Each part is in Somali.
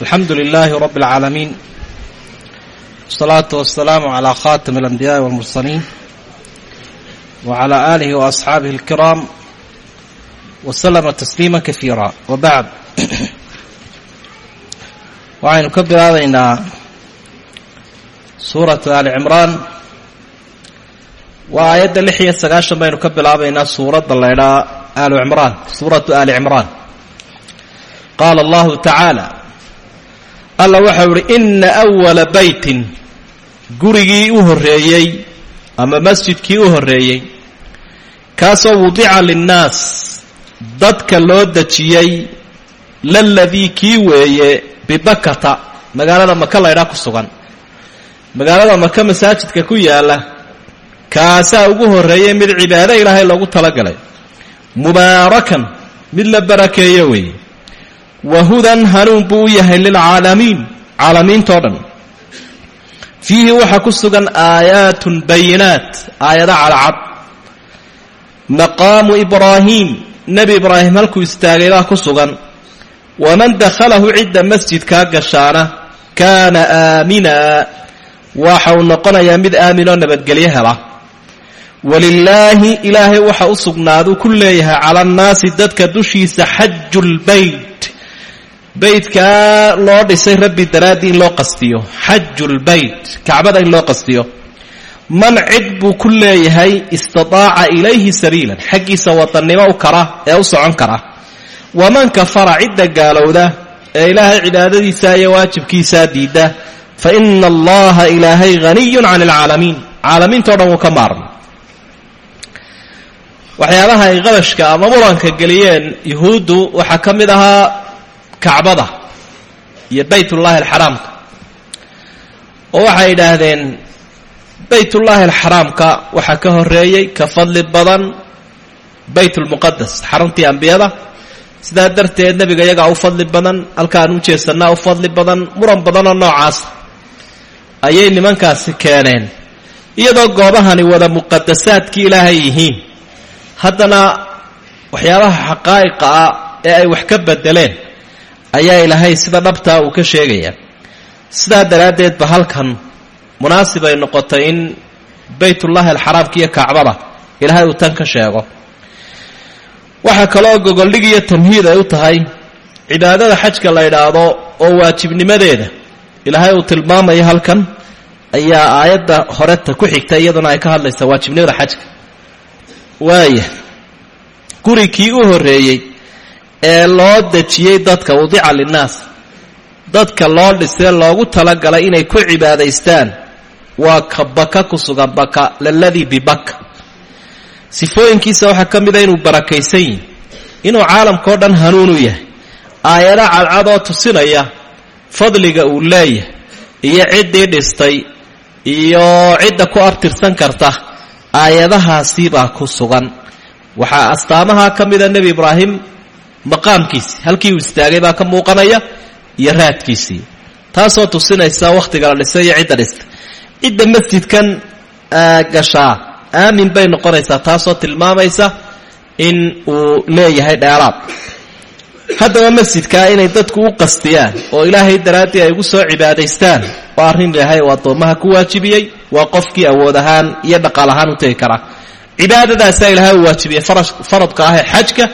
alxamdu lilaahi rabi اlcaalamiin wasalaatu wasalaamu calaa khaatami alanbiyaaءi walmursaliin wa calaa aalihi wa asxaabihi alkiraam wa salama tasliima kasiira wa bacd waxaynu ka bilaabaynaa suuratu aali cimraan. Waa aayadda lix iyo sagaashan baynu ka bilaabaynaa suuradda laydhaa aalu cimraan suuratu aali cimraan. Qaala allahu tacaala alla waxau idhi inna awala beytin gurigii u horreeyey ama masjidkii u horreeyey kaasoo wudica linnaas dadka loo dejiyey laladii kii weeye bibakata magaalada maka laydhaa ku sugan. Magaalada maka masaajidka ku yaalla kaasaa ugu horreeyey mid cibaado ilaahay loogu talagalay. Mubaarakan mid la barakeeyo weeye wa hudan hanuun buu u yahay lilcaalamiin caalamiintao dhan fiihi waxaa ku sugan aayaatun bayinaat aayado cadcad maqaamu ibraahiim nebi ibraahim halkuu istaagay baa ku sugan waman dakhalahu cidda masjidkaa gashaana kaana aamina waxa uu noqonayaa mid aaminoo nabadgelyo hela walilaahi ilaahay waxa u sugnaaduu ku leeyahay cala annaasi dadka dushiisa xaju lbeyt beytkaa loo dhisay rabbi daraaddii in loo qastiyo. Xaju lbeyt kacbada in loo qastiyo. Man cid buu ku leeyahay istidaaca ilayhi sabiilan. Xaggiisa wadannimo u kara ee u socon kara. Waman kafara cidda gaalowda ee ilaahay cibaadadiisa iyo waajibkiisaa diidda fa ina allaha ilaahay haniyun cani alcaalamiin caalamiintao dhan wuu ka maarmay. Waxyaabaha ay qabashka ama muranka geliyeen yuhuuddu waxaa ka mid ahaa kacbada iyo baytullaahi alxaraamka oo waxay yidhaahdeen baytullaahi alxaraamka waxaa ka horreeyey ka fadli badan baytulmuqadas xaruntii ambiyada. Sidaa darteed nebiga iyagaa u fadli badan halkaan u jeesannaa u fadli badan muran badanoo noocaasa ayay nimankaasi keeneen. Iyadoo goobahani wada muqadasaadkii ilaahay yihiin haddana waxyaabaha xaqaa'iqa ah ee ay wax ka bedeleen ayaa ilaahay sida dhabtaa uu ka sheegayaa sidaa daraaddeed ba halkan munaasib ay noqotay in baytullaahi alxaraamka iyo kacbada ilaahay uu tan ka sheego. Waxaa kaloo gogoldhig iyo tamhiid ay u tahay cibaadada xajka la idhaahdo oo waajibnimadeeda ilaahay uu tilmaamayo halkan ayaa aayadda horeta ku xigta iyaduna ay ka hadlaysaa waajibnimada xajka. Waaya guri kii u horreeyey ee loo dejiyey dadka wadica linnaas. Dadka loo dhisee loogu talagalay inay ku cibaadaystaan waa ka baka ku sugan baka laladii bibaka sifooyinkiisa waxaa ka mida inuu barakaysan yihi inuu caalamkao dhan hanuunu yahay aayado cadcadoo tusinaya fadliga uu leeyahay iyo ciddii dhistay iyo cidda ku abtirsan karta aayadahaasibaa ku sugan. Waxaa astaamaha ka mida nebi ibraahim maqaamkiisii halkii uu istaagay baa ka muuqanaya iyo raadkiisii. Taasoo tusinaysa wakhtiga la dhisay iyo cidda dhistay. Cidda masjidkan gashaa aamin bay noqonaysaa taasoo tilmaamaysa in uu leeyahay dheeraad. Haddaba masjidkaa inay dadku u qastiyaan oo ilaahay daraaddii ay ugu soo cibaadaystaan waa arrin ilaahay uu addoommaha ku waajibiyey waa qofkii awood ahaan iyo dhaqaal ahaan u tegi karaa cibaadadaasaa ilaahay uu waajibiyey faradka ah ee xajka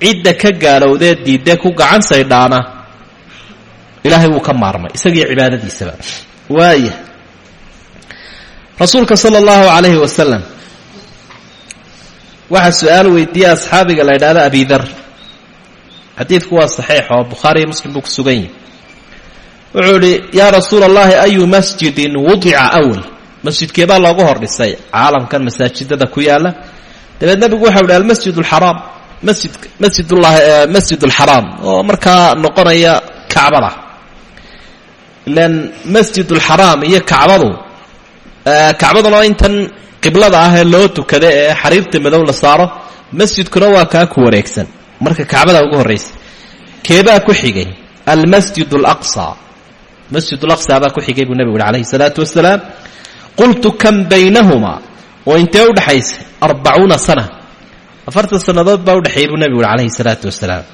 cidda ka gaalowdee diidee ku gacan saydhaana ilaahay wuu ka maarmay isagiiyo cibaadadiisaba. Waaya rasuulka sala allahu calayhi wasalam waxaa su'aal weydiiyey asxaabiga la ydhahdo abidar xadiidku waa saxiix oo bukhaari iyo muslim buu ku sugan yihi wuxuu idhi yaa rasuula allahi ayu masjidin wudica awal? Masjidkeebaa loogu hor dhisay caalamkan masaajidada ku yaalla dabeed nabigu waxau idhi almasjid alxaraam masjid masjidulahi masjid alxaraam oo markaa noqonaya kacbada. Ilan masjid alxaraam iyo kacbadu kacbaduna intan qiblada ah loo tukada ee xariirta madow la saaro masjidkuna waa kaa ku wareegsan. Marka kacbada ugu horraysa keebaa ku xigay? Almasjid alaqsa masjid alaqsa baa ku xigay buu nebigu uhi calayhi salaatu qultu kam baynahumaa oo intee udhaxaysa arbacuuna sana afartan sannadood baa udhexeeyey buu nebigu uhi calayhi salaatu wasalaam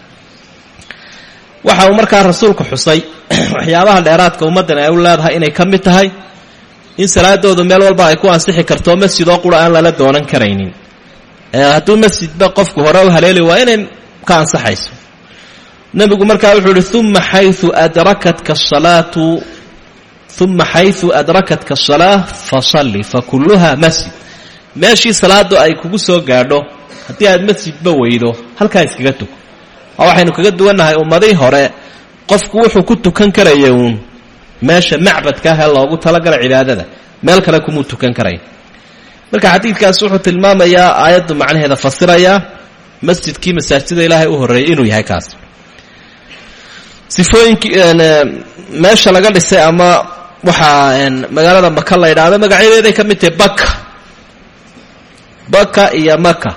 waxa uu markaa rasuulku xusay waxyaabaha dheeraadka ummaddan ay u leedahay inay ka mid tahay in salaadoodu meel walba ay ku ansixi karto masjid oo qura aan lala doonan karaynin. Hadduu masjidba qofku hore u haleeli waa inay ka ansaxayso. Nebigu markaa wuxuu ihi uma xayu adrakatka salaatu uma xayu adrakatka asalaa fasalli fakulluha masjid. Meeshii salaadu ay kugu soo gaadho haddii aad masjidba weydo halkaa iskaga tug. Oo waxaynu kaga duwannahay ummadii hore qofku wuxuu ku tukan karaya uun. Meesha macbadka ah ee loogu talagala cibaadada meel kale kumuu tukan karaya marka xadiidkaas wuxuu tilmaamayaa aayaddu macnaheeda fasirayaa masjidkii masaajida ilaahay u horreeyay inuu yahay kaas. Sifooyinkii meesha laga dhisay ama waxaa magaalada maka la yidhaahdo magacyadeeday ka mid tahay baka baka iyo maka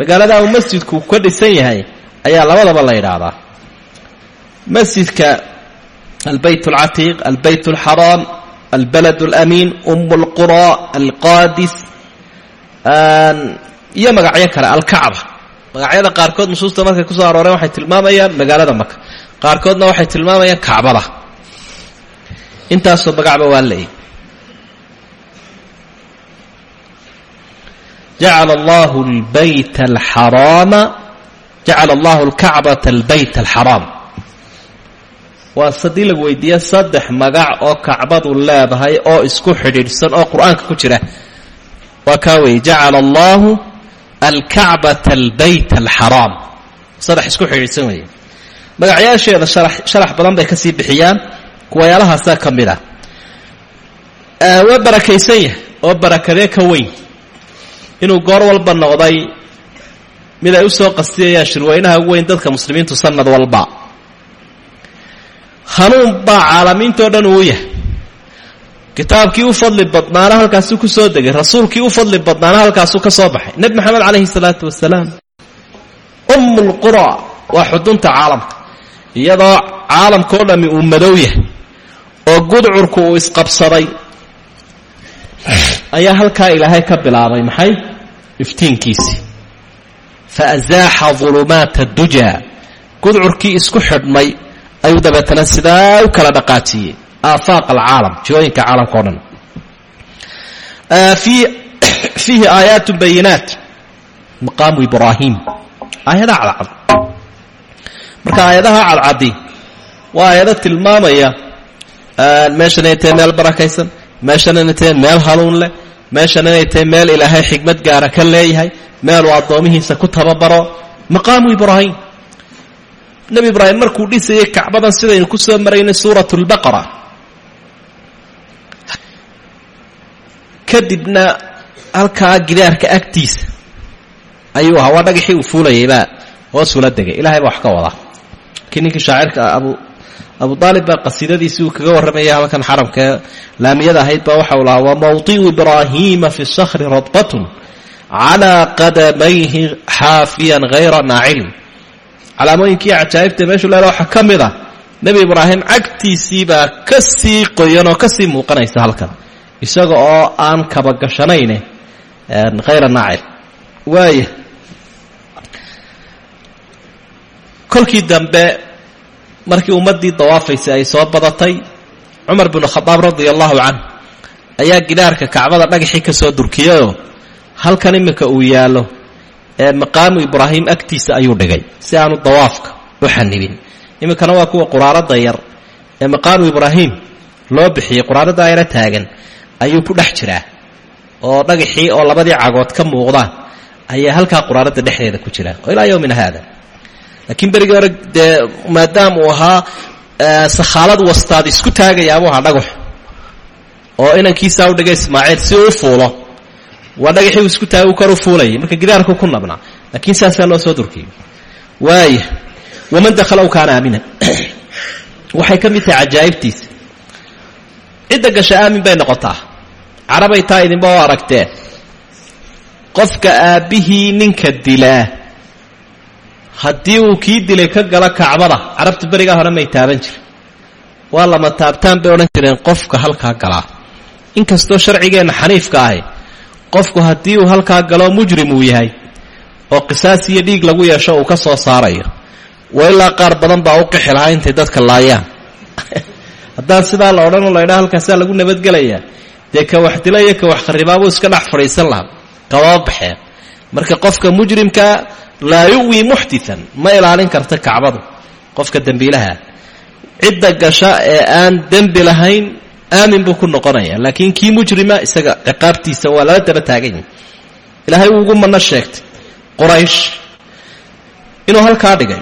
magaalada uu masjidku ka dhisan yahay ayaa labadaba la yidhaahdaa. Masjidka albeyt alcatiiq albeyt alxaraam albalad alamiin um lqura alqaadis iyo magacyo kale alkacba. Magacyada qaarkood nusuusta markay ku soo arooreen waxay tilmaamayaan magaalada maka qaarkoodna waxay tilmaamayaan kacbada. Intaasoo magacba waa leeyahy jacala allahu lbayt alxaraama jacala allahu alkacbata albeyt alxaraam waa haddii lagu weydiiye saddex magac oo kacbadu leedahay oo isku xidhiidhsan oo qur'aanka ku jira. Waa kaa weeye jacala allahu alkacbata albeyt alxaraam saddex isku xidhiidhsan weeye. Magacyaasheeda sharax badan bay ka sii bixiyaan kuwayaalahaasaa ka mid ah. Waa barakaysan yahay oo barakadee inuu goor walba noqday mid ay u soo qastiyayaan shirweynaha ugu weyn dadka muslimiintu sanad walba. Hanuun baa caalamiintao dhan uu yahay. Kitaabkii u fadli badnaana halkaasuu ku soo degay. Rasuulkii u fadli badnaana halkaasuu ka soo baxay. Nebi maxamed calayhi salaatu wasalaam ummulqura waa xudunta caalamka iyadoo caalamkao dhammi uu madow yahay oo gudcurku uu isqabsaday ayaa halkaa ilaahay ka bilaabay maxay? Iftiinkiisii fa azaaxa dulumaata dujaa gudcurkii isku xidhmay ayuu dabeetana sidaa u kala dhaqaajiyey. Aafaaq alcaalam jihooyinka caalamka o dhan. Fiihi aayaatu bayinaat maqaamu ibraahim. Aayadaha cadcad. Marka aayadaha cadcadi waa aayado tilmaamaya. Meeshan tahay meel barakaysan meeshan inay tahay meel hanuun leh. Meeshan inay tahay meel ilaahay xigmad gaara ka leeyahay. Meeluu addoomihiisa ku tababaro. Maqaamu ibraahim. Nebi ibraahim markuu dhisayay kacbadan sidaynu ku soo maraynay suurat lbaqara kadibna halkaa gidaarka agtiisa ayuu ahaa. Waa dhagaxii uu fuulayaybaa hoosula degay. Ilahay baa wax ka wadaa laakiin ninkii shaacirka abu abu aalib baa qasiidadiisii uu kaga warramaya halkan xaramkaee laamiyada ahayd baa waxa uu lahaa wa ibraahiima fi sakri radbatun calaa qadamayhi xaafiyan hayra naacilin. Calaamooyinkii cajaa'ibta meeshuu leela waxaa ka mid ah nebi ibraahim cagtiisiibaa ka sii qoyan oo muuqanaysa halkan isaga oo aan kabagashanayne khayra naacil. Waaya kolkii dambe markii ummaddii dawaafaysay ay soo badatay cumar binu khadaab radia allahu canh ayaa gidaarka kacbada dhagaxii ka soo durkiyayoo halkan iminka uu yaallo ee maqaamu ibraahim agtiisa ayuu dhigay si aanu dawaafka u xanibin iminkana waa kuwa quraarada yar ee maqaamu ibraahim loo bixiyey quraarada yara taagan ayuu ku dhex jiraa oo dhagaxii oo labadii cagood ka muuqdaan ayaa halkaa quraarada dhexdeeda ku jira. Oo ilaa yowmina haada laakiin berigii hore dee maadaama uu ahaa sakhaalad wastaad isku taagayaabuu ahaa dhagax. Oo inankiisaa u dhigay ismaaciil si uu fuulo. Waa dhagaxii isku taagay uu kor u fuulayay marka gidaarku ku nabnaa laakiin saasaa loo soo durkiyey waaya waman dakhala u kaana aaminan? Waxay ka mid tahay cajaa'ibtiisa. Cidda gasha aamin bay noqotaa. Carabay taa idinba oo aragtee. Qofka aabbihii ninka dilaa haddii uu kii dilay ka galo kacbada carabta berigaa hore may taaban jirin. Waa lama taabtaan bay odhan jireen qofka halkaa galaa inkastoo sharcigeenna xaniifka ahi qofku haddii uu halkaa galo mujrim uu yahay oo qisaas iyo dhiig lagu yeesho uu ka soo saarayo waa qaar badan baa u qixi lahaa intay dadka laayaan. Haddaan sidaa la odhanoo la ydhaa halkaasaa lagu nabadgelayaa. Dee ka wax dila iyo ka wax kharibaabuu iska dhex fadhiisan lahaa. Kababa baxeen marka qofka mujrimkaa laa yu'wi muxditan ma ilaalin karta kacbadu qofka dembiilaha. Cidda gasha ee aan dembi lahayn aamin buu ku noqonaya. Laakiin kii mujrima isaga ciqaabtiisa waa lala daba taagan yahi ilaahay uu ugu manno sheegtay. Quraysh inuu halkaa dhigay.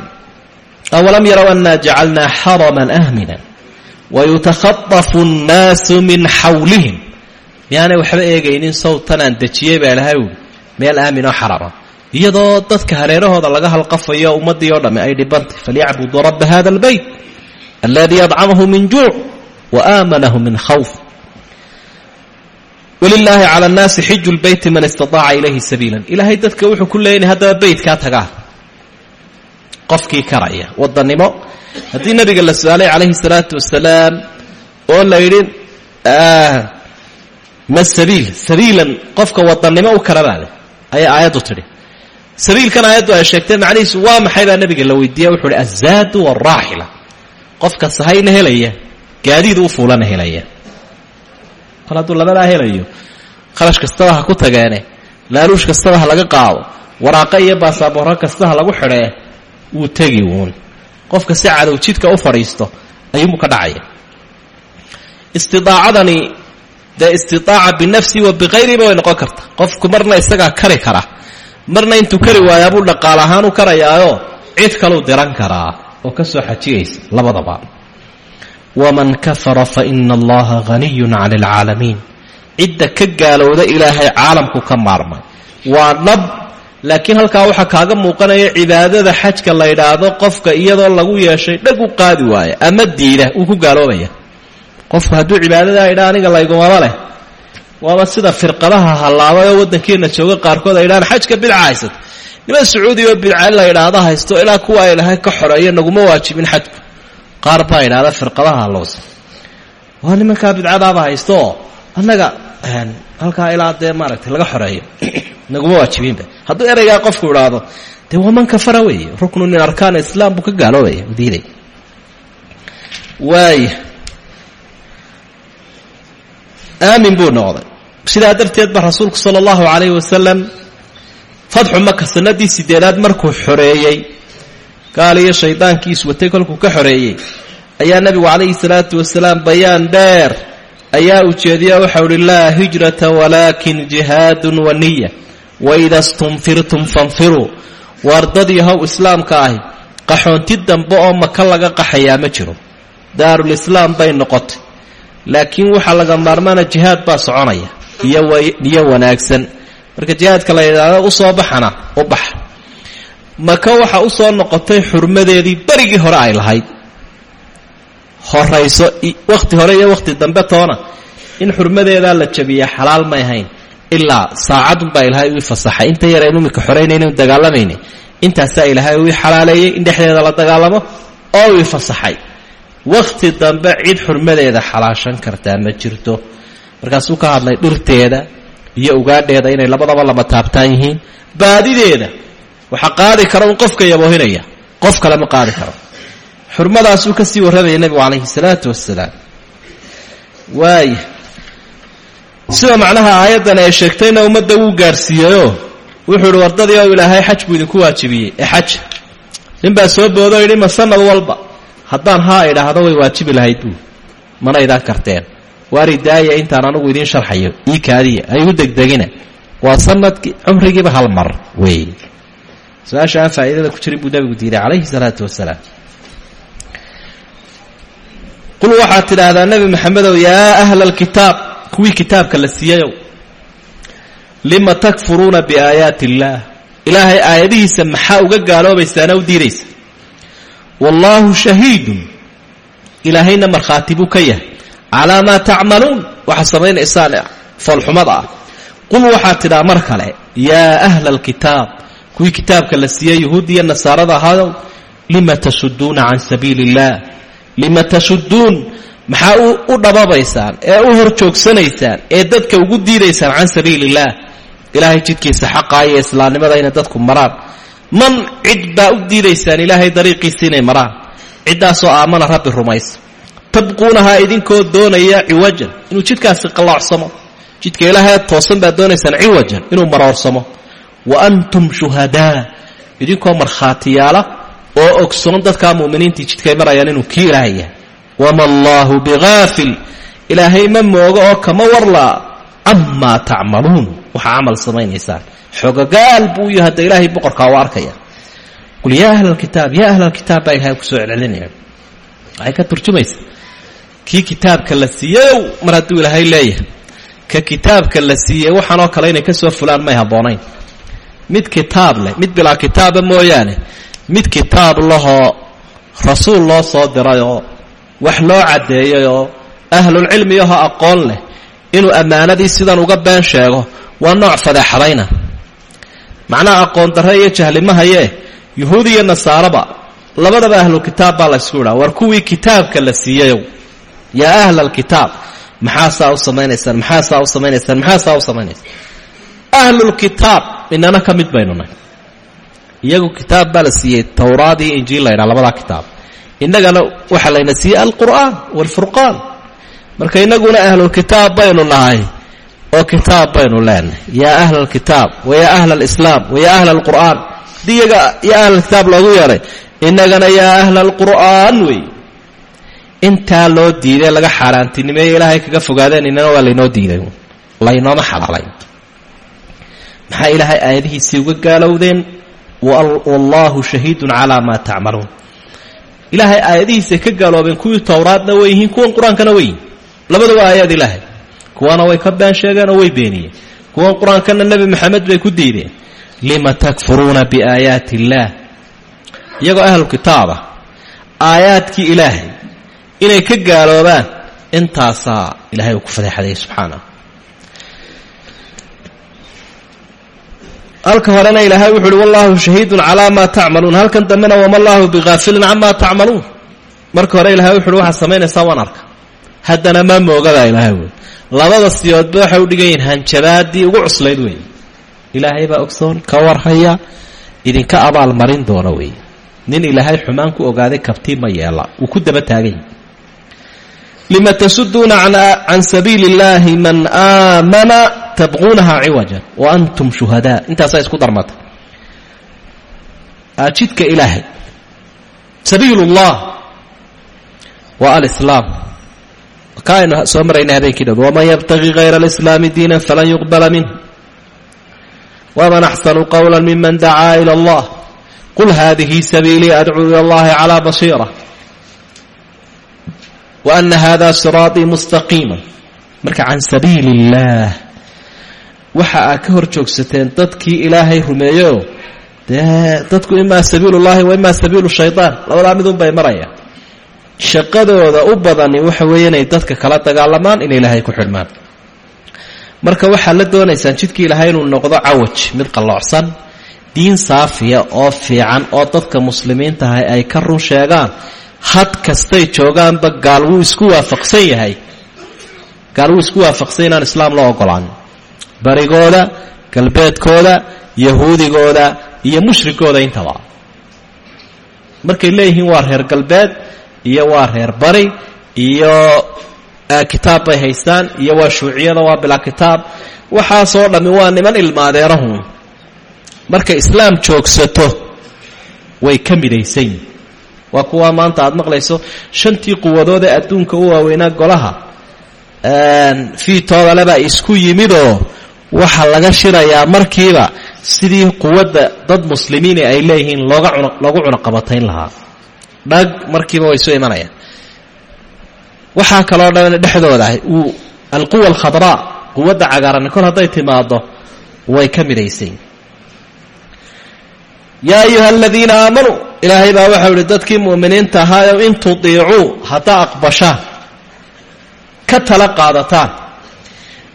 Awalam yarow annaa jacalnaa xaraman aaminan wayutakhadafu annaasu min xawlihim miyaanay waxba eegaynin sawtanaan dejiyey baa ilahay uhi meel aaminoo xarama iyadoo dadka hareerahooda laga halqafayo ummaddii oo dhamme ay dhibantay falyacbuduu rabba hada albeyt aladii adcamahu min juuc wa min khawf. Walilaahi cala annaasi xiju lbeyti man istataaca ilayhi sabiilan. Ilaahay dadka wuxuu ku leeyahay haddaba beytkaa tagaa. Qofkii karaya wadannimo haddii nabiga la su'aalay calayhi salaatu wasalaam oo la yidhi ma sabiil sabiilan qofka wadannimo u kara baale ayay aayaddu tidhi sabiilkan aayaddu ay sheegtay macnihiisu waa maxay baa nabiga la weydiiya wuxuu ihi azaadu waalraaxila qofka sahayna helaya gaadiid u fuulana helaya. Kol hadduu labadaa helayo khalash kastaba ha ku tageene laaluush kastaba ha laga qaado waraaqo iyo baasaboorro kasta ha lagu xidhee wuu tegi uun qofka si cadow jidka u fadhiisto ayuunbuu ka dhacaya. Istidaacadani dee istidaaca binafsi wa bikayriba way noqon karta. Qofku marna isagaa kari kara marna intuu kari waayaabuu dhaqaal ahaan u karayaayo cid kaluu diran karaa oo ka soo xajiyaysa labadaba. Waman kafara fa ina allaha haniyun cani alcaalamiin cidda ka gaalowda ilaahay caalamku ka maarmay. Waa dhab laakiin halkaa waxaa kaaga muuqanaya cibaadada xajka la yidhaahdo qofka iyadoo lagu yeeshay dhag u qaadi waaya ama diida wuu ku gaaloobaya qofku hadduu cibaadadaa idhaa aniga laygumaba leh waaba sida firqadaha hallaabay oo waddankeenna jooga qaarkood ay idhahaan xajka bidca haysata niman sacuudi oo bidca la idhaahdo haysto ilaa kuwa ay lahay ka xoreeyo naguma waajibin xajku. Qaar baa idhaahda firqadaha hallowsa waa nimankaa bidcadaaba haysto oo annaga halkaa ilaa dee maaragtay laga xoreeyo. Naguma waajibinba. Hadduu ereygaa qofku idhaahdo dee waa man kafara weeye ruknu min arkaan islaam buu ka gaaloobaya diiday waaya aamin buu noqday. Sidaa darteed ba rasuulku sala allahu calayhi wasalam fadxu maka sanadii sideedaad markuu xoreeyey gaal iyo shaydaankii iswatay kolkuu ka xoreeyey ayaa nebigu calayhi salaatu wasalaam bayaan dheer ayaa ujeediya waxau uhi laa hijrata walaakin jihaadun wa niya waida stunfirtum fanfiruu. Waardad yahow islaamka ahi qaxoonti dambe oo maka laga qaxayaa ma jiro. Daarulislaam bay noqotay laakiin waxaa laga maarmaana jihaad baa soconaya. Iyo wanaagsan. Marka jihaadka la yidhaahdo u soo baxana u baxa maka waxa u soo noqotay xurmadeedii berigii hore ay lahayd. Horayso wakhti hore iyo wakhti dambe toona in xurmadeedaa la jabiya xalaal may ahayn. Ilaa saacadunbaa ilaahay uu fasaxay. Inta yar aynu imika xoraynayna dagaalamayna intaasaa ilaahay uu xalaaleeyey in dhexdeeda la dagaalamo oo uu fasaxay wakhti dambe cid xurmadeeda xalaashan kartaa ma jirto. Markaasuu ka hadlay dhirteeda iyo ugaadheeda inay labadaba lama taabtaan yihiin. Baadideeda waxaa qaadi kara un qofka yaboohinaya qof kale ma qaadi karo. Xurmadaasuu ka sii nebigu calayhi salaatu wasalaam waaya sida macnaha aayaddan ay sheegtayna ummadda wuu gaadhsiiyeyoo wuxuu ihi wardadii oo ilaahay xaj buu idinku waajibiyey. Ee xaj. Ninbaa soo boodoo yidhi ma sanad walba haddaan haa idhaahdo way waajibi lahayd buu. Mana idaan karteen. Waari daaya intaan anugu idiin sharxayo. Ii kaadiya. Aygu degdegina. Waa sannadkii cumrigiiba hal mar wey. Su'aasha aan faa'iidada ku jirin buu nebigu diiday calayhi salaatu wasalaam qul waxaad tidhaahdaa nebi maxamedow yaa ahla alkitaab kuwii kitaabka la siiyayow lima takfuruuna biaayaati illaah? Ilaahay aayadihiisa maxaa uga gaaloobaysaana u diidaysa wallaahu shahiidun ilaahayna markhaati buu ka yahay. Calaa maa tacmaluun. Waxaa samaynaysaan foolxumada ah. Qul waxaad tidhaa mar kale yaa ahla alkitaab kuwii kitaabka la siiyey yuhuud iyo nasaarada ahaadow lima tasuduuna can sabiili illaah lima tasuduun maxaa u dhababaysaan ee u hor joogsanaysaan ee dadka ugu diidaysaan can sabiili illaah ilaahay jidkiisa xaqaa iyo islaamnimada inay dadku maraan man cid baa u diidaysaan ilaahay dariiqiisi inay maraan. Ciddaasoo aamana rabbi rumaysa tabquunahaa idinkoo doonaya ciwajan inuu jidkaasi qalloocsamo jidka ilaahay toosan baad doonaysaan ciwajan inuu maroorsamo. Wa antum shuhadaa idinkoo markhaatiyaala oo ogsoon dadkaa mu'miniintii jidkay marayaan inuu kii ilaahay yahay. Wama allaahu bigaafil ilaahay ma moogo oo kama warlaa amaa tacmaluun. Waxaa camal samaynaysaan xogagaal buu yahay hadda ilaahay boqorkaa u arkaya. Qul yaa ahla alkitaab yaa ahla alkitaab baa ilahay ku soo celcelinaya. Waxay ka turjumaysaa kii kitaabka la siiyeyow mar hadduu ilaahay leeyahay? Ka kitaabka la siiyey waxaanoo kale inay ka fulaan may habboonayn. Mid kitaab leh mid bilaa kitaaba mooyaane mid kitaab lahoo rasuul loo soo diray oo wax loo caddeeyay oo ahlulcilmi ahoo aqoon leh inuu ammaanadii sidan uga been sheego waa nooc fadeexadayna macnaha aqoon darre iyo jahlima hayee yuhuud iyo nasaaraba. Labadaba ahlulkitaab baa la ysku idhaa war kuwii kitaabka la siiyeyow yaa ahla alkitaab maxaasaa u samaynaysaan maxaasaa u samaynaysaan maxaasaa u samaynaysaan? Ahlulkitaab inana ka baynu nahy iyagu kitaab baa la siiyey towraad iyo injiil la ydhaa labadaa kitaab. Innagana waxaa layna siiyey alqur'aan waalfurqaan marka innaguna ahlulkitaab baynu nahay oo kitaab baynu leenahay yaa ahla alkitaab wa yaa ahla alislaam wa yaa ahla alqur'aan haddii iyaga yaa ahla alkitaab loogu yeedhay innagana yaa ahla alqur'aan wey. Intaa loo diiday laga xaaraantinimeeye ilaahay kaga fogaadeen inana waa laynoo diiday. Laynooma xalaalayn. Maxaa ilaahay aayadihiisii uga gaalowdeen? Wallaahu shahiidun calaa maa tacmaluun. Ilaahay aayadihiisay ka gaaloobeen kuwii towraadna way yihiin kuwan qur'aankana way yihiin labadaba aayaad ilaahay kuwana way ka been sheegeen oo way beeniyeen. Kuwan qur'aankana nebi maxamed bay ku diideen. Lima takfuruuna biaayaati illaah? Iyagoo ahlu kitaaba aayaadkii ilaahay inay ka gaaloobaan intaasaa ilahay uu ku fadeexaday subxaanah. Halka horena ilaahay wuxu uhi wallahu shahiidun calaa maa tacmaluun. Halkan dambena wama allaahu bigaafilin camaa tacmaluun. Marka hore ilahay wuxu uhi waxaad samaynaysaa waan arka haddana ma moogadaa ilaahay wey labada siyoodba waxay u dhigan yihiin hanjabaadii ugu cuslayd wey ilaahay baa ogsoon ka warhaya idinka abaalmarin doona wey nin ilaahay xumaan ku ogaaday kabtii ma yeela. Wuu ku daba taagany lima tasuduuna can sabiili اllahi man aamana tabquunaha ciwajan wa antum shuhadaa. Intaasaa isku darmata. Jidka ilaahay. Sabiil اllah alislaam kaaynu soo marayna habeenkii dhab waman yabtaqi kayra alislaami diinan falan yuqbala minh waman axsanu qowla miman dacaa ila allah qul hadihi sabiilii adcuu ila allahi calaa basiira wa ana hada siraatii mustaqiima marka can sabiili illaah waxa aad ka hor joogsateen dadkii ilaahay rumeeyeoo dee dadku imaa sabiilu llahi wa imaa sabiilu shaydaan labadaa midunbay maraya shaqadooda u badani waxa weeye inay dadka kala dagaalamaan inay ilaahay ku xidhmaan marka waxaad la doonaysaan jidkii ilaahay inuu noqdo cawaj mid qalloocsan diin saafiya oo fiican oo dadka muslimiintahay ay ka run sheegaan. Had kastay joogaanba gaal wuu isku waafaqsan yahay. Gaal wuu isku waafaqsan inaan islaam loo ogolaan. Barigooda galbeedkooda yahuudigooda iyo mushrigooda intaba. Markay leeyihiin waa reer galbeed iyo waa reer bari iyo kitaab bay haystaan iyo waa shuuciyada waa bilaa kitaab. Waxaasoo dhammi waa niman ilmaadeerahu. Markay islaam joogsato way ka midaysan. Yihin waa kuwa maanta aad maqlayso shantii quwadood ee adduunka u waaweynaa golaha. Fiitoodalebaa isku yimidoo waxaa laga shirayaa markiiba sidii quwadda dad muslimiini ay leeyihiin looga loogu cunaqabatayn lahaa dhag markiiba way soo imanayaan. Waxaa kaloo dhan dhexdooda ah uu alquwa alkhadraa quwadda cagaarani kol hadday timaado way ka midaysayn yaa ayuha aladiina aamanuu ilaahay baa waxau ihi dadkii mu'miniinta ahaayow in tudiicuu haddaa aqbashaan ka tala qaadataan.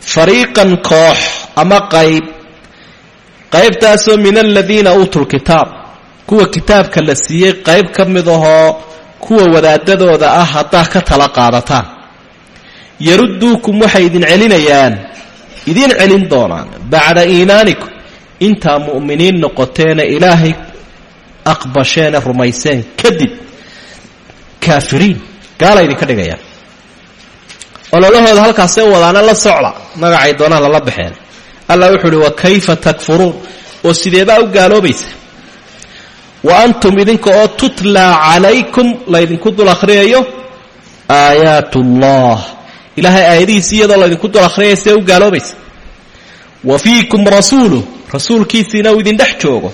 Fariiqan koox ama qayb qaybtaasoo min aladiina uutuu lkitaab kuwa kitaabka la siiyey qayb ka mid ahoo kuwa wadaadadooda ah haddaa ka tala qaadataan. Yarudduukum waxay idin celinayaan idin celin doonaan bacda iimaanikum intaa mu'miniin noqoteena ilaahay aqbasheene rumayseen kadib kaafiriin. Gaala idinka dhigayaan. Ololahooda halkaasee wadaana la socda magacay doonaan lala baxeen. Allah wuxuu uhi wa kayfa takfuruun? Oo sideebaa u gaaloobaysa wa antum idinka oo tutlaa calaykum laydinku dul akhriyayo aayaat ullah ilaahay aayadihiisi iyadoo laydinku dul akhriyaya sidee u gaaloobaysa. Wa fiikum rasuuluh rasuulkiisiina uu idin dhex joogo.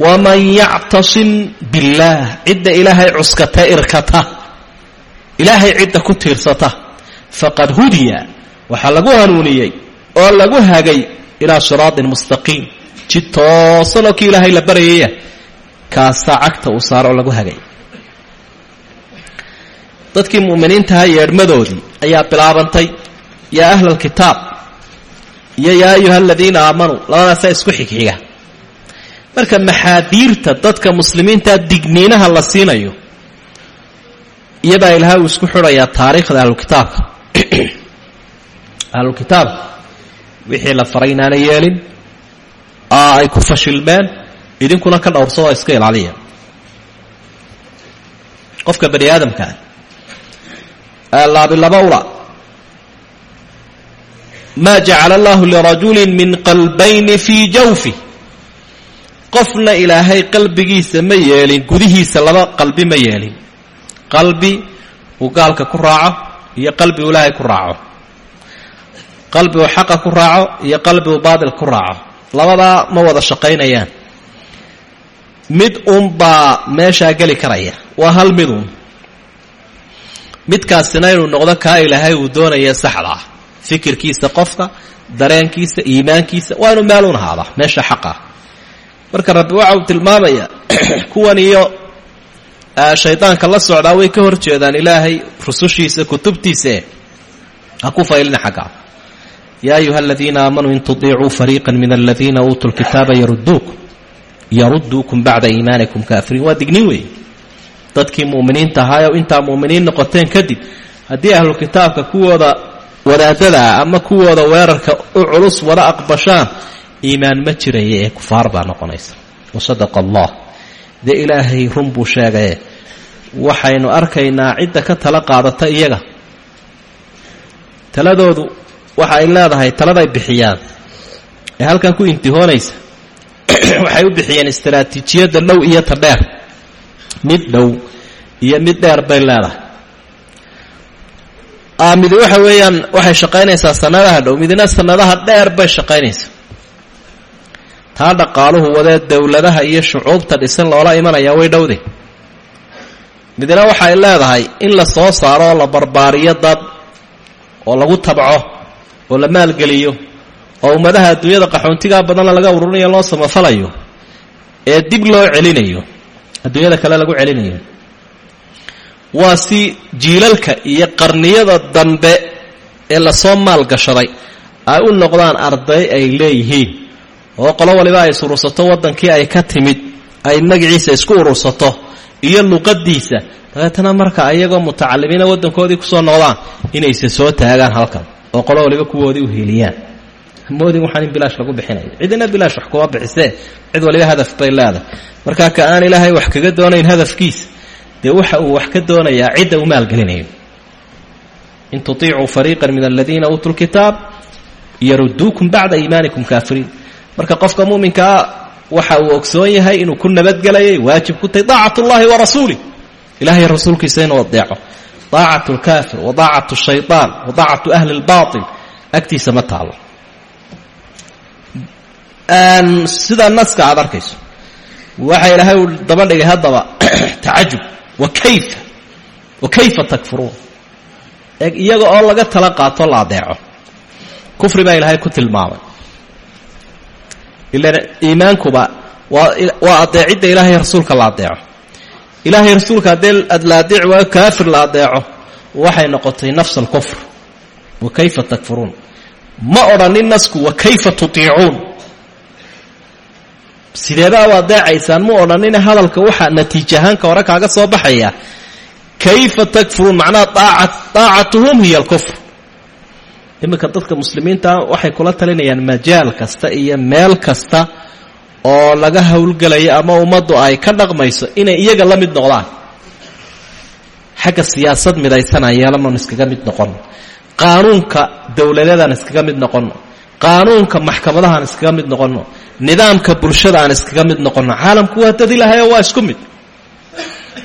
Waman yactasim billaah cidda ilaahay cuskata irkata. Ilaahay cidda ku tiirsata. Faqad hudiya waxaa lagu hanuuniyey oo lagu hagay ilaa siraatin mustaqiim. Jid toosan oo kii ilaahay la baryaya kaasaa cagta uu saaro oo lagu hagay. Dadkii mu'miniintaha yeedhmadoodii ayaa bilaabantay yaa ahla alkitaab iyo yaa ayuha aladiina aamanuu labadaasaa isku xigxiga. Marka maxaadiirta dadka muslimiinta digniinaha la siinayo iyadaa ilahay uu isku xidhayaa taariikhda ahlukitaabka ahlukitaabka wixii la faray inaana yeelin aa ay ku fashilmeen idinkuna ka dhowrsado oo iska ilaaliya. Qofka bani aadamkaa laabilabawla maa jacala allahu lirajulin min qalbayni fii jawfi. Qofna ilaahay qalbigiisa ma yeelin gudihiisa laba qalbi ma yeelin. Qalbi uu gaalka ku raaco iyo qalbi uu ilaahay ku raaco. Qalbi uu xaqa ku raaco iyo qalbi uu baatil ku raaco. Labadaa ma wada shaqaynayaan mid uunbaa meeshaa geli karaya. Waa hal mid uun midkaasina inuu noqdo kaa ilaahay uu doonaya saxda ah. Fikirkiisa qofka dareenkiisa iimaankiisa waa inuu meeluun ahaadaa meesha xaqa marka rabbi waxa uu tilmaamayaa kuwan iyo shaydaanka la socdaa way ka hor jeedaan ilaahay rusushiisa kutubtiisae ha ku faylina xaggaa yaa ayuha aladiina aamanuu in tudiicuu fariiqa min aladiina uutuu lkitaaba yaruduukum yaruduukum bacda iimaanikum kaafiriin waa dignin weeye dadkii mu'miniinta ahaayo intaa mu'miniin noqoteen kadib haddii ahlu kitaabka kuwooda wadaadada ah ama kuwooda weerarka u culus wada aqbashaan iimaan ma jiraya ee kufaar baa noqonaysa wasadaqa allah dee ilaahay run buu sheegaye waxaynu arkaynaa cidda ka tala qaadata iyaga taladoodu waxa ay leedahay taladay bixiyaan ee halkan ku intihoonaysa waxay u bixiyeen istaraatiijiyadda dhow iyo ta dheer. Mid dhow iyo mid dheer bay leedahay. Midi waxa weeyaan waxay shaqaynaysaa sanadaha dhow midna sanadaha dheer bay shaqaynaysaa. Taa dhaqaaluhu wadee dowladaha iyo shucuubta dhisan loola imanayaa way dhowde. Midna waxay leedahay in la soo saaro oo la barbaariyo dad oo lagu tabco oo la maalgeliyo oo ummadaha adduunyada qaxoontigaa badanna laga ururinayo loo samafalayo ee dib loo celinayo adduunyada kale lagu celinayo. Waa si jiilalka iyo qarniyada dambe ee la soo maalgashaday ay u noqdaan arday ay leeyihiin oo qolo waliba ay is urursato waddankii ay ka timid ay magaciisa isku urursato iyo luqadiisa dabeetana marka iyagoo mutacalimiina waddankoodii ku soo noqdaan inayse soo taagaan halkan oo qolo waliba kuwoodii u hiiliyaan moodin waxaan in bilaash lagu bixinayo cidina bilaash wax kuma bixisee cid waliba hadaf bay leedahay. Marka ka aan ilaahay wax kaga doonayn hadafkiisa dee waxa uu wax ka doonayaa cidda u maalgelinayo. In tutiicuu fariiqan min aladiina uutuu lkitaab yaruduukum bacda iimaanikum kaafiriin. Marka qofka muminkaa waxa uu ogsoon yahay inuu ku nabadgelayay waajib ku tahay daacat wa rasuulih ilahay rasuulkiisa inuu adeeco daacat lkaafir wa daacat shayaan wa daacatu ahli lbail agtiisa ma taalo sidaa naska aad arkayso waxa ilaahay uu daba dhigay haddaba tacajub wa kayfa wa kayfa takfuruun iyaga oo laga tala qaato la adeeco. Kufri baa ilaahay ku tilmaamay. Ilan iimaankuba waa waa adeecidda ilaahay rasuulka la adeeco. Ilaahay rasuulka haddee ad la adeeci waayo kaafir la adeeco waxay noqotay nafs alkufr wa kayfa takfuruun ma odhanin nasku wa kayfa tutiicuun sideebaa u adeecaysaan mu odhanina hadalka waxaa natiijahaanka hore kaaga soo baxaya. Kayfa takfuruun macnaha aacat daacatuhum hiya alkufr. Iminka dadka muslimiinta waxay kula talinayaan majaal kasta iyo meel kasta oo laga howlgelayo ama ummaddu ay ka dhaqmayso inay iyaga la mid noqdaan. Xagga siyaasad midaysanaan yeelanoon iskaga mid noqono qaanuunka dowladeedaan iskaga mid noqono qaanuunka maxkamadahaan iskaga mid noqono nidaamka bulshada aan iskaga mid noqono caalamku waa dad ilaahayoo waa isku mid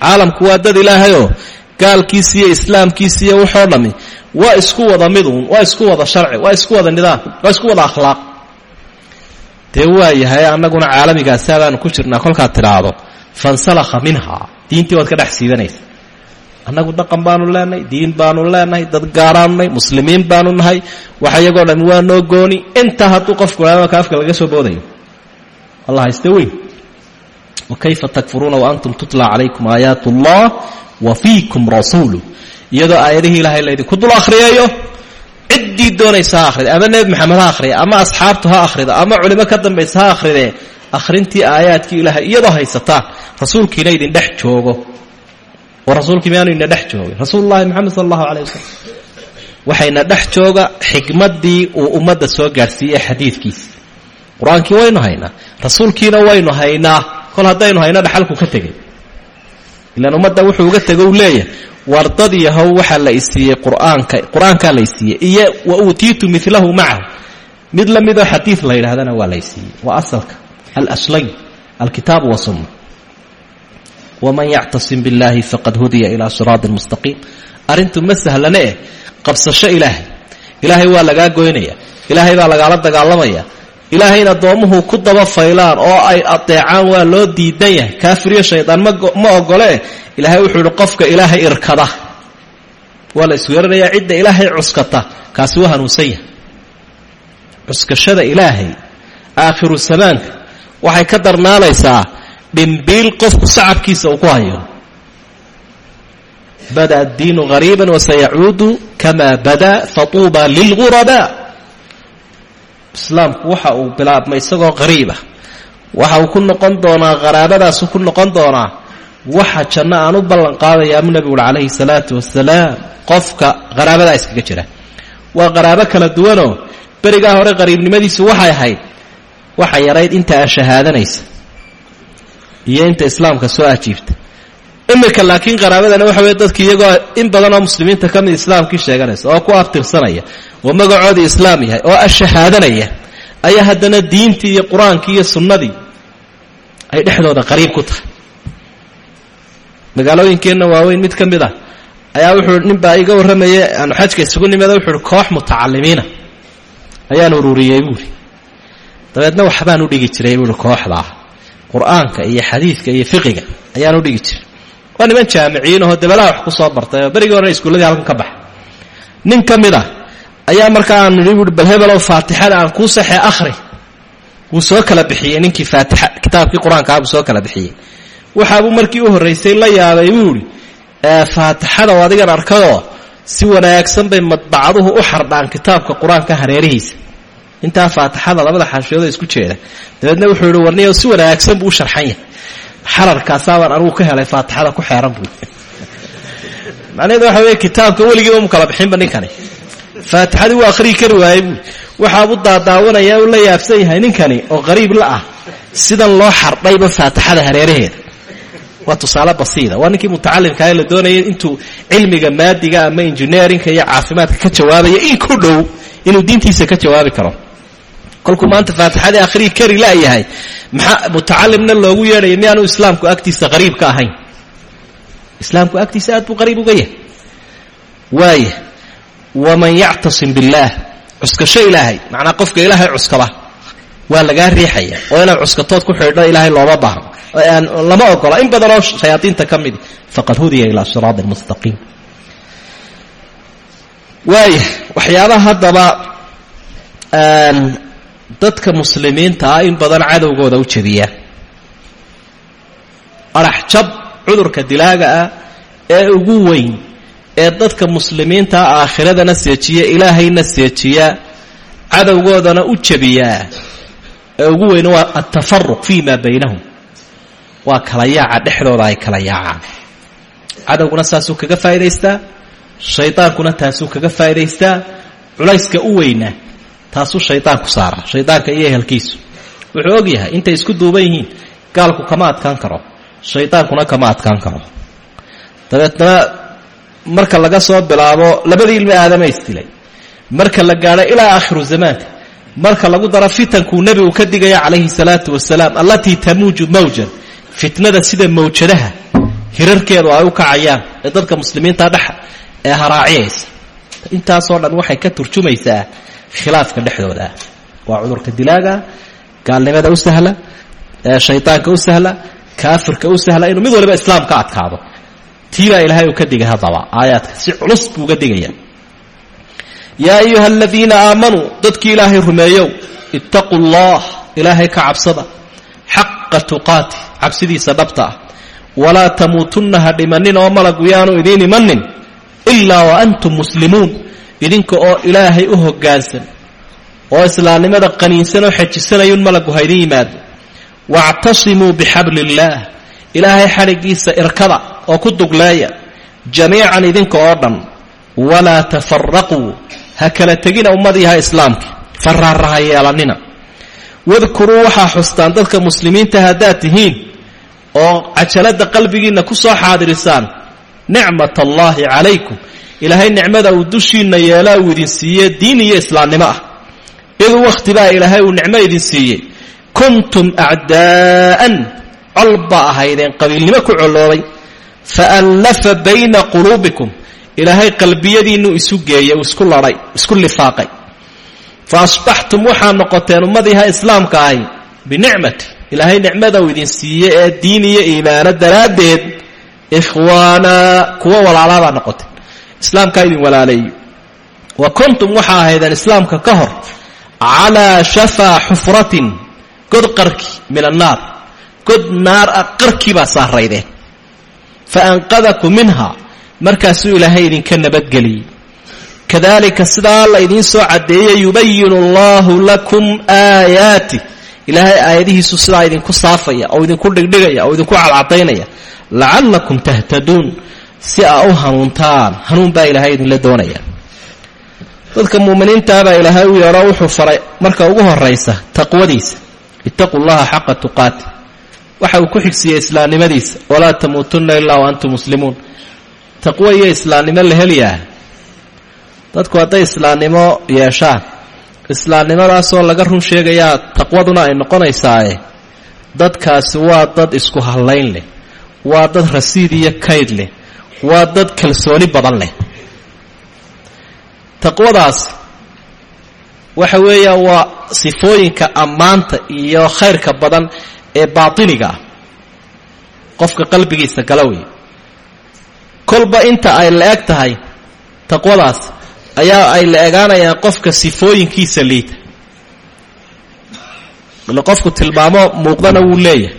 caalamku waa dad ilaahayoo gaalkiisi iyo islaamkiisi iyo waxoo dhammi waa isku wada miduun waa isku wada sharci waa isku wada nidaam waa isku wada akhlaaq dee waa yahay annaguna caalamigaasi adaanu ku jirnaa kolkaad tidhaahdo fansalakha minhaa diintii waad ka dhex siidanaysa annagu dhaqan baanu leenahay diin baanu leenahay dad gaaraanu muslimiin baanu nahay. Waxa iyagoo dhammi waa noo gooni. Intaa hadduu qofku ka afka laga soo boodayo. Allah hayste weyn. Wa takfuruuna wa antum tutla calaykum aayaat allah wa fiikum rasuulu. Iyadoo aayadihii ilaahay laydinku dul akhriyayo ciddii doonaysa ha akhrida ama nebi maxamed ha akhriya ama asxaabtu ha akhrida ama culimo ka dambaysa ha akhridee akhrintii aayaadkii ilaahay iyadoo haysataan rasuulkiina idin dhex joogo oo rasuulkii miyaanu ina dhex joogay rasuulullahi moxamed sala allahu wasalam waxayna dhex jooga xikmaddii uu ummadda soo gaadhsiiyey xadiidkiisa qur'aankii waynu haynaa rasuulkiina waynu haynaa kol haddaynu hayno dhaxalku ka tegay ilaan ummadda wuxuu uga tego u leeyahay wardad waxaa la isiiyey qur'aanka la isiiyey iyo wa uutiitu milahu macahu. Mid la midoo la yidhahdana waa la isiiyey. Waa asalka alaslayn alkitaabu wasunna waman yactasim biاllahi faqad hudiya ilaa siraaطin mustaqiim arrintu ma sahlane eh qabsasho ilaahay. Ilaahay waa lagaa goynaya. Ilaahay baa lagaala dagaalamaya. Ilaahayna addoomuhu ku daba faylaan oo ay adeecaan waa loo diidan yahay. Kaafiriyo shaydaan ma ogolee? Ilaahay wuxuu yihi qofka ilaahay irkada. Waa la isweerarayaa cidda ilaahay cuskata. Kaasi waa hanuunsan yahay. Cuskashada ilaahay aakhiru zamaanka waxay ka darnaalaysaa dhimbiil qofku sacabkiisa uu ku hayo. Bada addiinu hariiba wasayacuudu kama bada fatuuba lilghurabaa islaamku waxa uu bilaabmay isagoo qariibah waxa uu ku noqon doonaa qaraabadaasu ku noqon doonaa waxa janno aan u ballan qaadayaa mu nebigu uhi calayhi salaatu wasalaam qofka qaraabadaa iskaga jira. Waa qaraabo kala duwanoo berigaa hore qariibnimadiisu waxay ahayd waxa yarayd inta aa shahaadanaysa iyo inta islaamka soo ajiibta. Iminka laakiin qaraabadana waxa weye dadki iyagoo in badan oo muslimiinta ka mid islaamkii sheeganaysa oo ku abtirsanaya oo magacoodii islaam yahay oo ashahaadanaya ayaa haddana diintii iyo qur'aankii iyo sunnadii ay dhexdooda qariib ku tahay. Magaalooyinkeenna waaweyn mid ka mid ah ayaa wuxuu ninbaa iga warramaya aanu xajka isugu nimada wuxu koox mutacalimiina ayaan ururiyey buuri dabeedna waxbaan u dhigi jiray buuhi kooxdaa qur'aanka iyo xadiidka iyo fiqiga ayaan u dhigi jiray. Waa niman jaamiciyiin ahoo dabalaha wax ku soo bartay oo berigii horena iskuulladii halkan ka baxa nin ka mid ah ayaa markaa aan nidhi hebelow faatixada aan kuu saxee akhri. Wuu soo kala bixiyey ninkii faatixa kitaabkii qur'aankaa buu soo kala bixiyey. Waxaabuu markii u horraysay la yaabay buu idhi faatixada oo adigan arkayoo si wanaagsan bay madbacaduhu u xardhaan kitaabka qur'aanka hareerihiisa intaa faatixada labada xaashiyoodo isku jeeda. Dabeedna wuxuu yihi warniyo si wanaagsan buu u sharxan yahay. Xararkaasaabaan anugu ka helay faatixada ku xeeran buu macnaheedu waxa weeye kitaabka weligiiba mu kala bixinba ninkani. Faatixadii wuu akhriyi kari waayey buu waxaabuu daadaawanaya u la yaabsan yahay ninkani oo qariib la ah sidan loo xardhayba faatixada hareeraheeda. Waa tusaale basiida. Waa ninkii mutacalimkaah la doonayay intuu cilmiga maadiga ama injineerinka iyo caafimaadka ka jawaabaya in ku dhow inuu diintiisa ka jawaabi karo kolkuu maanta faatixadii akhriyi kari la'yahay maxaa mutacalimna loogu yeedhaya miyaanu islaamku agtiisa qariib ka ahayn. Islaamku agtiisa aad buu qariib uga yahay. Waaya waman yactasim billaah cuskasho ilaahay macnaa qofka ilaahay cuskaba waa lagaa riixaya. Oo inaad cuskatood ku xidho ilaahay looma baahno lama ogola. In badanoo shayaadiinta ka midi faqad hudiya ilaa siraadi mustaqiim. Waaya waxyaabaha haddaba dadka muslimiinta ah in badan cadowgooda u jebiya. Arax jab cudurka dilaaga ah ee ugu weyn ee dadka muslimiinta ah aakhiradana seejiya ilaahayna seejiya cadowgoodana u jebiyaa ee ugu weyn waa altafaruq fii ma baynahum. Waa kala yaaca dhexdooda ay kala yaacaan. Cadowguna saasuu kaga faa'idaystaa shaydaankuna taasuu kaga faa'idaystaa culayska u weyna taasuu shaydaanku saaraa shaydaanka iyo ehelkiisu. Wuxuu og yahay intay isku duuban yihiin gaalku kama adkaan karo shaydaankuna kama adkaan karo. Dabeetna marka laga soo bilaabo labadii ilmi aadama isdilay. Marka la gaadho ilaa aakhiru zamaanka marka lagu daro fitankuu nebigu ka digaya calayhi salaatu wasalaam allatii tamuuju mawjan fitnada sida mawjadaha hirarkeedu ay u kacayaan ee dadka muslimiinta dhex ee haraaciyaysa. Intaasoo dhan waxay ka turjumaysaa khilaafka dhexdooda ah. Waa cudurka dilaaga gaalnimada u sahla shaydaanka u sahla kaafirka u sahla inuu mid waliba islaam ka adkaado. Tiibaa ilaahay uu ka digay haddaba aayaadka si culus buu uga digaya. Yaa ayuha aladiina aamanuu dadkii ilaahay rumeeyow ittaquu allah ilaahay ka cabsada. Xaqa tuqaati cabsidiisa dhabta ah. Walaa tamuutunna ha dhimanin oo malagu yaanu idiin imanin ilaa wa antum muslimuun idinka oo ilaahay u hoggaansan oo islaamnimada qaniinsan oo xejisanayun malagu ha idin yimaado. Waactasimuu bixabli illaah ilaahay xadhiggiisa irkada oo ku dugleeya jamiican idinka oo dhan walaa tafaraquu ha kala tegina ummadiiha islaamka faraara ha yeelanina. Wadkuruu waxaa xustaan dadka muslimiinta haddaad tihiin oo cajalada qalbigiinna ku soo xaadirisaan nicmat allaahi calaykum ilaahay nicmada uu dushiinna yeelaa uu idin siiye diin iyo islaamnimo ah. Id wakhti baa ilaahay uu nicmo idin siiyey. Kuntum acdaa'an col baa ahaydeen qabiilnimo ku colloobay. Faallafa bayna quluubikum. Ilaahay qalbiyadiinnu isu geeyey uu isku ladhay isku lifaaqay. Fa asbaxtum waxaa noqoteen ummadiiha islaamka ahay binicmati. Ilaahay nicmada uu idin siiye ee diin iyo iimaano daraaddeed ikhwaana kuwa walaalabaa noqoteen islaamkaa idin walaaleeyo wa kuntum waxaa ahaydeen islaamka ka hor calaa shafaa xufratin god qarki min annaar god naar ah qarkii baa saaraydeen fa anqadakum minha markaasuu ilaahay idinka nabadgeliyey kadalika sidaa la idiin soo caddeeyey yubayinu allahu lakum aayaatih ilaahay aayadihiisu sidaa idinku saafaya oo idinku dhigdhigaya oo idinku cadcadaynaya lacallakum tahtaduun si aa u hanuuntaan hanuun baa ilaahay idinla doonaya. Dadka muuminiintaabaa ilaahay u yeedho wuxuu faray marka ugu horaysa taqwadiisa. Ittaquu llaha xaqa tuqaati waxa uu ku xigsiiyey islaamnimadiisa walaa tamuutunna ilaa wa antum muslimuun. Taqwo iyo islaamnimo la heliyaa dadku hadday islaamnimo yeeshaan islaamnimadaasoo laga run sheegayaa taqwaduna ay noqonaysaae dadkaasi waa dad isku hallayn leh waa dad rasiid iyo kayd leh waa dad kalsooni badan leh. Taqwadaas waxa weeya waa sifooyinka ammaanta iyo khayrka badan ee baatiniga ah. Qofka qalbigiisa gala wey kolba inta ay la eg tahay taqwadaas ayaa ay la egaanayaan qofka sifooyinkiisa liita. Qofku tilmaamo muuqdana wuu leeyahay.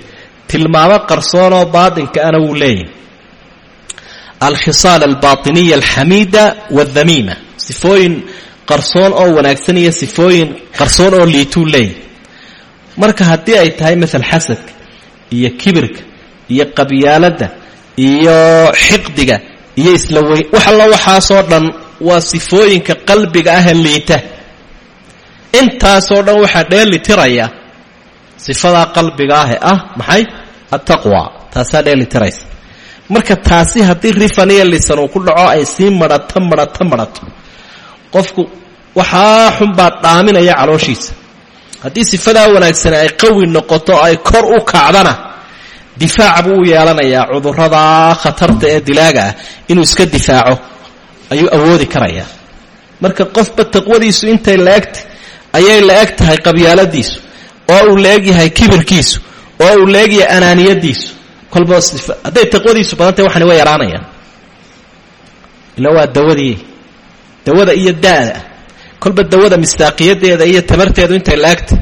Tilmaamo qarsoonoo baatinka ana wuu leeyahay alkhisaal albaatiniya alxamiida waaldamiima sifooyin qarsoon oo wanaagsan iyo sifooyin qarsoon oo liituu leeyahay marka haddii ay tahay masal xasadka iyo kibirka iyo qabyaaladda iyo xiqdiga iyo isla weyn wax allo waxaasoo dhan waa sifooyinka qalbiga ah ee liita intaasoo dhan waxaa dheeli tiraya sifadaa qalbiga ah ee ah maxay attaqwa taasaa dheeli marka taasi haddii rifan iyo lisan uu ku dhaco ay sii madhato madhato madhato qofku waxaa xunbaa dhaaminaya calooshiisa. Haddii sifadaa wanaagsane ay qawi noqoto ay kor u kacdana difaac buu u yeelanayaa cudurrada khatarta ee dilaaga ah. Inuu iska difaaco ayuu awoodi karayaa marka qofba taqwadiisu intay la ayay la eg tahay qabyaaladiisu oo uu la egyahay kibirkiisu oo uu la egyahay anaaniyadiisu kolba hadday taqwadiisu badantahy waxani way yaraanayaan. Ila waa dawadii dawada iyo daada. Kolba dawada mistaaqiyadeeda iyo tamarteedu intay la egtay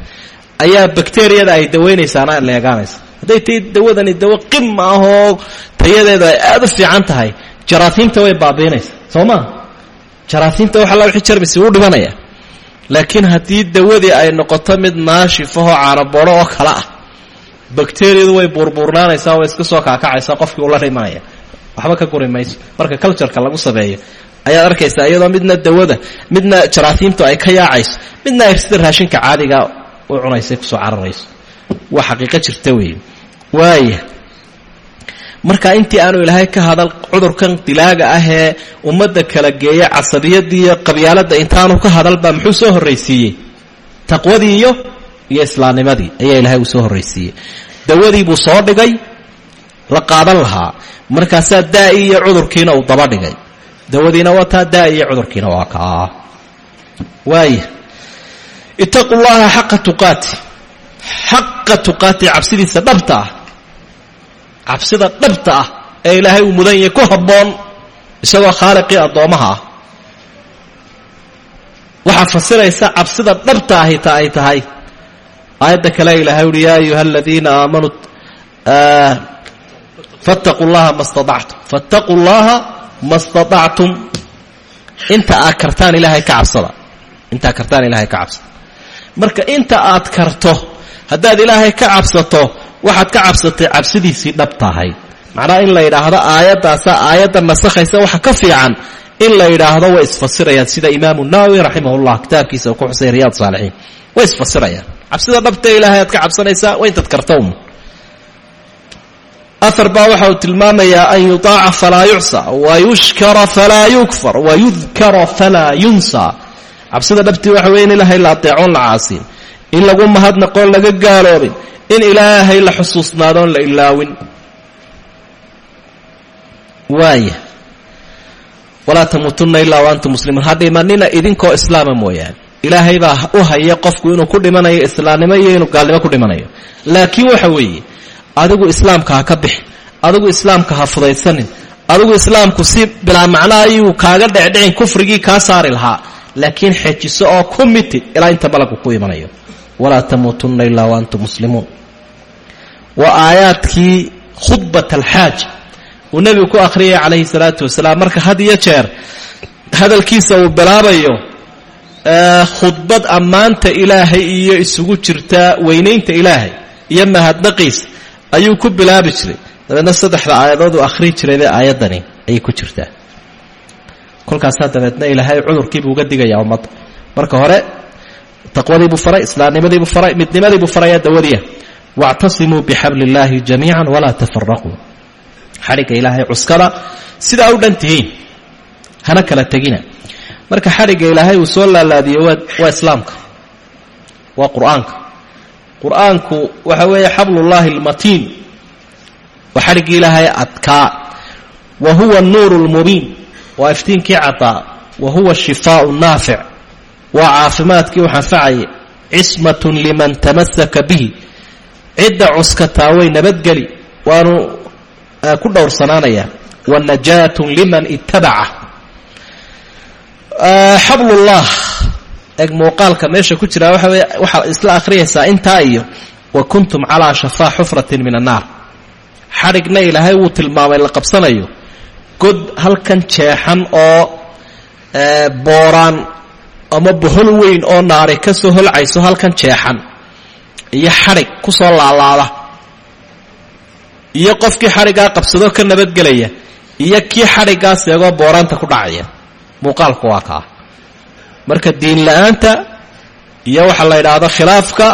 ayaa bakteriyada ay dawaynaysaana la egaanaysa hadday tay dawadani dawo qima ahoo tayadeedu ay aada u fiican tahay jaraasiimta way baabiinaysa soo maa jaraasiimta wax alla wixii jarbisi uu dhimanaya. Laakiin haddii dawadii ay noqoto mid naashifahoo caanaboro oo kale ah bakteriyadu way buurbuurnaanaysaa way iska soo kaakacaysaa qofkii ula dhimanaya waxba ka guri mayso. Marka cultureka lagu sameeyo ayaad arkaysaa iyadoo midna dawada midna jaraasiimtu ay ka yaacayso midna ay sida raashinka caadiga u cunaysay ku soo cararayso. Waa xaqiiqo jirta weeye. Waaya marka intii aanu ilaahay ka hadal cudurkan dilaaga ah ee ummadda kala geeya casabiyadii iyo qabyaaladda intaanu ka hadalba muxuu soo horraysiiyey? Taqwadii iyo iyo islaamnimadii ayaa ilaahay uu soo horraysiiyey dawadii buu soo dhigay la qaadan lahaa. Markaasaa daa'i iyo cudurkiina uu daba dhigay. Dawadiina waa taa daa'i iyo cudurkiina waa kaa waaya itaquu llaha xaqa tuqaati. Xaqa tuqaati cabsidiisa dhabta ah. Cabsida dhabta ah ee ilaahay uu mudan yahay ku habboon isagoo khaaliqii addoommaha ah. Waxaa fasiraysa cabsida dhabta ahi ay tahay aayadda kale ilaahay uhi yaa ayuha aladiina aamanuu fattaquu llaha ma staactum llaha ma inta aad kartaan ilaahay ka cabsada. Inta aad kartaan ilaahay ka cabsada. Marka inta aad karto haddaad ilaahay ka cabsato waxaad ka cabsatay cabsidiisii dhab tahay. Macnaha in la yidhaahdo aayaddaasa aayadda nasakhaysa waxa ka fiican in la yidhaahdo way isfasirayaan. Sida imaamu nawowi raximahullah kitaabkiisa uu ku xusay riyaad saalixiin. Way isfasirayaan cabsida dhabta ilaahay aad ka cabsanaysaa waa intaad karto un afar baa waxa uu tilmaamayaa an yutaaca falaa yucsa wa yushkara falaa yukfar wa yudkara falaa yunsa. Cabsida dhabtii waxa weye in ilaahay la adeecoon la caasin. In lagu mahadnaqoon laga gaaloobin in ilaahay la xusuusnaadoon la ilaawin. Waaya walaa tamuutunna ilaa wa antum muslimuun. Ha dhimanina idinkoo islaama mooyaane ilaahay baa u haya qofku inuu ku dhimanayo islaamnimo iyo inuu gaalnimo ku dhimanayo. Laakiin waxa weeye adigu islaamka ha ka bixi adigu islaamka ha fudaysanin adigu islaamku si bilaa macnaa ayuu kaaga dhecdhicin kufrigii kaa saari lahaa. Laakiin xejiso oo ku miti ilaa inta malagu ku imanayo. Walaa tamuutunna ilaa wa antum muslimuun. Waa aayaadkii khudbat alxaaj uu nebigu ku akhriyay calayhi salaatu wasalaam. Marka had iyo jeer hadalkiisa uu bilaabayo khudbad ammaanta ilaahay iyo isugu jirtaa weynaynta ilaahay iyo mahadnaqiisa ayuu ku bilaabi jiray. Dabeedna saddexda aayadood uu akhrii jiraybe aayaddani ayay ku jirtaa kolkaasaa dabeedna ilaahay cudurkiibuu uga digayaa ummadda marka hore taqwadiibuu faray islaamnimadiibuu faray midnimadiibuu faraya dawadiya wactasimuu bixabli illaahi jamiican walaa tafaraquu xadhigga ilaahay cuskada sidaa u dhan tihiin hana kala tegina marka xadhigga ilaahay uu soo laalaadiyo waa islaamka. Waa qur'aanka. Qur'aanku waxa weeye xablullaahi almatiin. Waa xadhiggii ilaahay adkaa. Wa huwa nuuru lmubiin waa iftiinkii cadaa wa huwa shifaau naafic. Waa caafimaadkii u xanfacaya cismatun liman tamasaka bihi. Cidda cuskataa way nabadgeli waanu ku dhowrsanaanaya wa najaatun liman ittabaca xablullah eg muuqaalka meesha ku jira waxa weye waxaad isla akhriyaysaa intaa iyo wa kuntum calaa shafaa xufratin min annaar xadhigna ilaahay wuu tilmaamay la qabsanayo. God halkan jeexan oo booraan ama bohol weyn oo naari ka soo holcayso halkan jeexan. Iyo xadhig ku soo laalaada. Iyo qofkii xadhiggaa qabsadoo ka nabadgelaya. Iyo kii xadhiggaa seegoo booraanta ku dhacaya muuqaalku waa kaa. Marka diin la'aanta iyo waxa la yidhaahdo khilaafka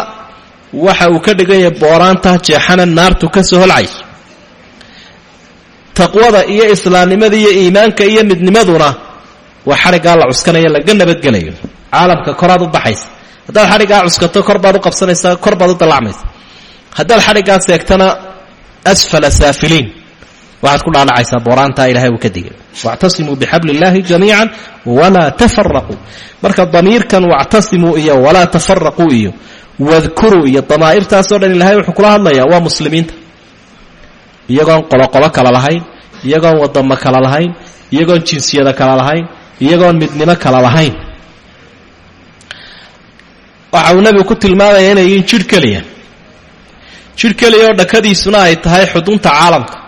waxa uu ka dhigan yahay booraanta jeexana naartu ka soo holcayso taqwada iyo islaamnimada iyo iimaanka iyo midnimaduna waa xadhiggaa la cuskanaya laga nabadgelayo. Caalamka koraad u baxaysa. Haddaad xadhiggaa cuskato kor baad u qabsanaysaa kor baad u dallacmaysa. Haddaad xadhiggaa seegtana asfala saafiliin waxaad ku dhaadhacaysaa booraantaa ilahay uu ka digay. Wactasimuu bixabli jamiican walaa tafaraquu marka damiirkan wactasimuu iyo walaa tafaraquu iyo wadkuruu iyo damaa'irtaasoo dhan ilahay wuxuu kula hadlayaa waa muslimiinta. Iyagoon qoloqolo kala lahayn iyagoon wadamo kala lahayn iyagoon jinsiyada kala lahayn iyagoon midnimo kala lahayn. Waxa uu nebigu ku tilmaamaya inay yihiin jidh keliya. Jidh keliya oo dhakadiisuna ay tahay xudunta caalamka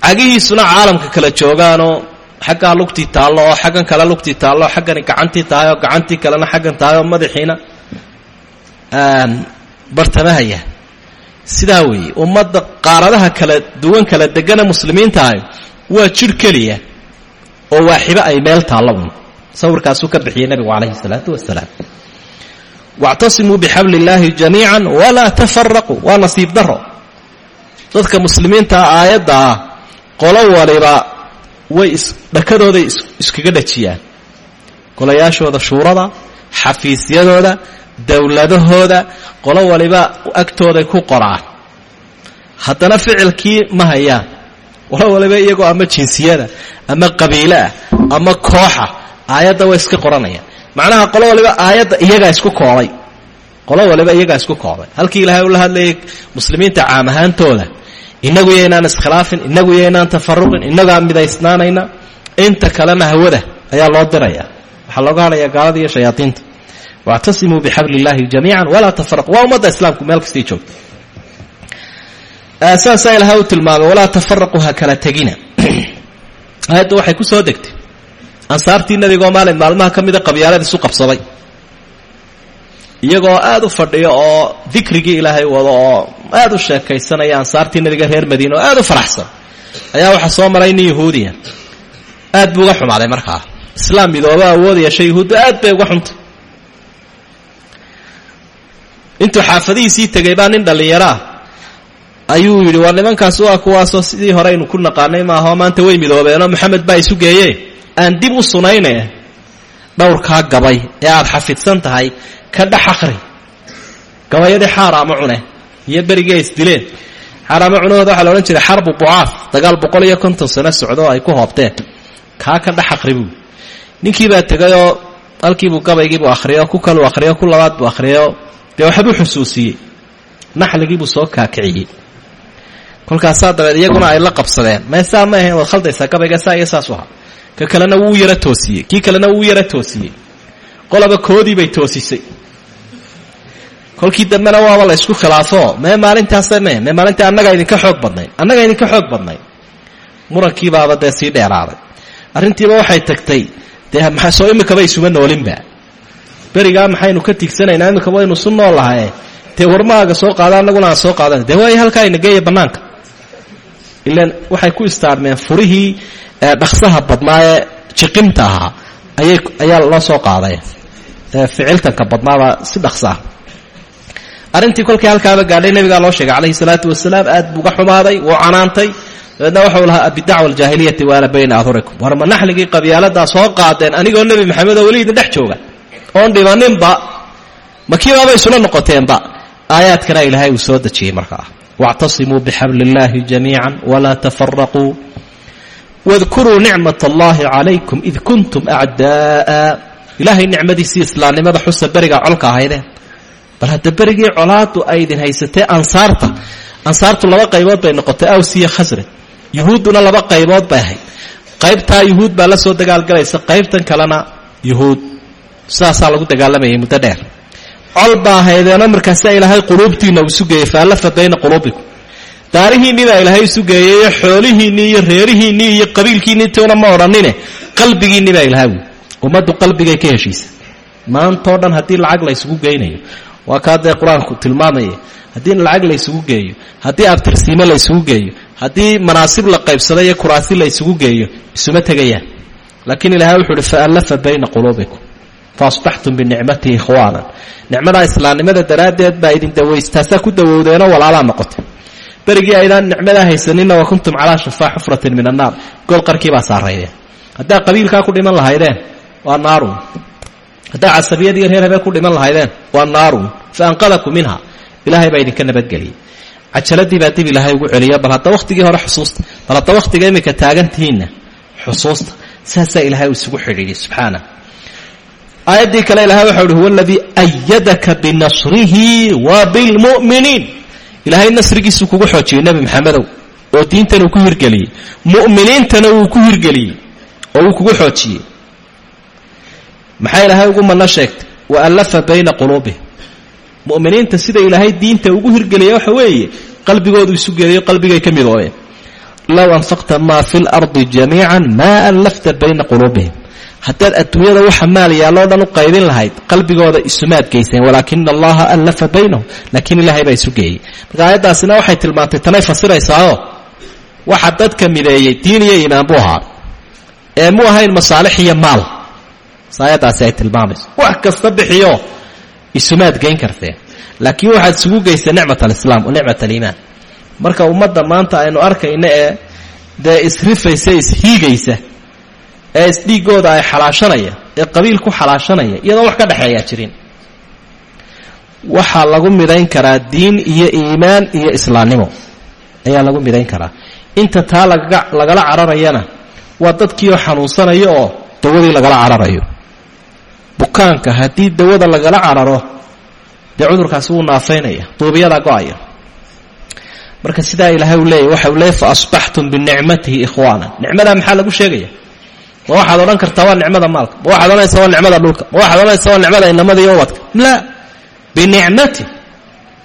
cagihiisuna caalamka kala joogaanoo xaggaa lugtii taallo oo xaggan kale lugtii taallo xaggani gacantii tahay gacantii kalena xaggan tahay madaxiina bartamahaya sidaa weeye ummadda qaaradaha kala duwan kala degana muslimiinta ahy waa jidh keliya oo waaxibo ay meel taallo un sawirkaasuu ka bixiyey nebigu calayhi salaatu wasalaam wactasimuu bixabli illaahi jamiican walaa tafaraquu waa nasiib daro dadka muslimiintaa aayadda ah qolo waliba way dhakadooday iskaga dhajiyaan. Golayaashooda shuurada xafiisyadooda dowladahooda qolo waliba agtooday ku qoraan. Haddana ficilkii ma hayaan. Qolo waliba iyagoo ama jinsiyada ama qabiileah ama kooxa aayadda way iska qoranayaan. Macnaha qolo waliba aayadda iyagaa isku koobay. Qolo waliba iyagaa isku koobay. Halkii ilaahay ula hadlayay muslimiinta caam ahaantooda inagu yaynaan iskhilaafin inagu yaynaan tafaruqin inagaa midaysnaanayna inta kalena hawada ayaa loo diraya. Waxaa looga hadhaya gaalada iyo shayaaiinta wactasimuu bixabli illaahi jamiican walaa tafaraqu waa ummadda islaamku meel kastay joogta. Saasaa ilahay u tilmaamay walaa tafaraquu ha kala tegina. Aayadda waxay ku soo degtay. Ansaartii nebigoo maalin maalmaha ka mida qabyaalada isu qabsaday iyagoo aad u fadhiyo oo dikrigii ilaahay wado oo aad u sheekaysanaya ansaartii nebiga reer madiina oo aad u faraxsan. Ayaa waxaa soo maray nin yahuudiya aad buu uga xumaaday markaa. Islaam midooba awood yeeshay yahuudda aad bay uga xuntay intuu xaafadihiisii tegay baa nin dhallinyaraa ayuu yidhi war nimankaas waa kuwaasoo sidii hore aynu ku naqaanay maaha maanta way midoobeenoo maxamed baa isu geeye aan dib u sunayne dhowrkaa gabay ee aad xafidsan tahay ka dhex aqri gabayadii xaaraamo cune iyo berigii ay isdileen xaaraamo cunahooda waxaa la jiray xarbu bucaaf dagaal boqol iyo konton sano socdo oo ay ku hoobteen. Kaa ka dhex aqri buu. Ninkii baa tegayoo halkiibuu gabaygiibuu akhriyo ku kaluu akhriyo ku labaad buu akhriyo. Dee waxbuu xusuusiyey. Naxligiibuu soo kaakiciyey. Kolkaasaa dabeed iyaguna ay la qabsadeen. Meesaa ma ahayn waad khaldaysaa gabayga saa iyo ka kalena wuu yara toosiyey. Kii kalena wuu yara toosiyey qolaba koodii bay toosisay. Kolkii dambena waaba la ysku khilaafo. Mee maalintaasa me mee? Maalinta annagaa idinka xoog badnay? Annagaa idinka xoog badnay. Murankiibaaba dee sii dheeraaday. Arrintiiba waxay tagtay dee maxaa soo imikaba isuma noolinba berigaa maxaynu ka tigsanaynaa imikaba waynu su nool lahaye? Dee warmaaga soo qaada annaguna aan soo qaadan dee waay halkaa ina geeya bannaanka. Ilaan waxay ku istaarmeen furihii dhaksaha badnaa ee jiqimta ahaa ayaa loo soo qaaday ficiltanka badnaabaa si dhaqsaa arrintii kolkii halkaaba gaadhay nebigaa loo sheegay calayhi salaatu wasalaam aad buuga xumaaday wuu canaantay. Dabeedna waxau lahaa abidacwa aljaahiliyati waala bayna adurikum war ma naxligii qabyaaladaa soo qaadeen anigoo nebi maxamedoo weli idin dhex jooga? Oon dhibaninba ma isula noqoteenba? Aayaadkana ilaahay uu soo dejiyey markaa wactasimuu bixabli illaahi jamiica walaa tafaraquu wadkuruu nicmat allahi calaykum id kuntum acda'a ilaahay nicmadiisii islaamnimada xusa berigaa colka ahaydeen bal hadda berigii colaadu ay idin haysatee ansaarta ansaartu laba qaybood bay noqotay aws iyo khasraj. Yuhuudduna laba qaybood bay ahayd. Qaybtaa yuhuud baa la soo dagaalgalaysa qaybtan kalena yuhuud. Sidaasaa lagu dagaalamayay muddo dheer. Col baa ahaydeeno markaasaa ilaahay quluubtiinna uu sugeeyey faallafa bayna quluubikum. Daarihiinnii baa ilaahay sugeeyey iyo xoolihiinnii iyo reerihiinnii iyo qabiilkiinnii toona ma odhanine qalbigiinnii baa ilaahay ummaddu qalbigay ka heshiisa. Maantao dhan haddii lacag la ysugu geynayo waa kaa dee qur'aanku tilmaamaya haddii lacag la ysugu geeyo haddii abtirsiimo la ysugu geeyo haddii manaasib la qaybsado iyo kuraasi la ysugu geeyo isuma tegayaan. Laakiin ilahay wuxuu uhi faallafa bayna quluubikum faasbaxtum binicmatihi ikhwaanan. Nicmadaa islaamnimada daraaddeed baa idin dawaystaasaa ku dawowdeenoo walaalaa noqotay. Berigii aydaan nicmadaa haysaninna wa kuntum calaa shafaa xufratin min annaar. Gol qarkii baa saaraydeen haddaa qabiilkaa ku dhiman lahaydeen waa naarun haddaa casabiyadii reer habee ku dhiman lahaydeen. Waa naarun fa minha. Ilaahay baa idinka nabadgeliyey cajaladii baa dib ilaahay ugu celiya bal hadda wakhtigii hore xusuusta bal hadda wakhtiga iminka taagantihiinna xusuusta saasaa ilaahay uu isugu xidhiidhiy subxaana aayaddii kale ilahay waxau uhi huwa aladii ayadaka binasrihi wa bilmu'miniin. Ilaahay nasrigiisuu kugu xoojiyey nebi maxamedow oo diintan uu ku hirgeliyey. Mu'miniintana wuu ku hirgeliyey oo wuu kugu xoojiyey maxaa ilaahay ugu manno sheegtay? Wa allafa bayna quluubihim mu'miniinta sida ilaahay diinta ugu hirgeliyay waxa weeye qalbigoodu isu geedayo qalbigay ka midoobeen low anfaqta maa fi lardi jamiica maa allafta bayna quluubihim. Haddaad adduunyada waxa maal dhan u qaybin lahayd qalbigooda isumaad geyseen walaakina allaha allafa baynahum laakiin ilaahay baa isu geeyey. Marka aayaddaasina waxay tilmaantay tanay fasiraysaao waxa dadka mideeyey diin iyo iimaan buu ahaa. Ee mu ahayn masaalix iyo maal aayaddaasi ay tilmaamayso. Wax kasta bixiyo isumaad geyn karteen laakiin waxaad isugu geysay nicmat alislaam wa nicmat aliimaan marka ummadda maanta aynu arkayna ee dee isrifaysa ishiigaysa ee isdhiigooda ay xalaashanaya ee qabiil ku xalaashanaya iyadoon wax ka dhexeeyaa jirin. Waxaa lagu midayn karaa diin iyo iimaan iyo islaamnimo. Ayaa lagu midayn karaa. Inta taa lagaga lagala cararayana waa dadkiioo xanuunsanaya oo dawadii lagala cararayo bukaanka haddii dawada lagala cararo dee cudurkaasi wuu naafaynaya duubiyadaa go'aya. Marka sidaa ilaahay uu leeyahy waxa uu leeyay fa asbaxtum binicmatihi ikhwaana. Nicmadaa maxaa lagu sheegaya? Ma waxaad odhan kartaa waa nicmada maalka. Ma waxaad odhanaysaa waa nicmada dhulka. Ma waxaad odhanaysaa waa nicmada inamada iyo ubadka laa binicmati.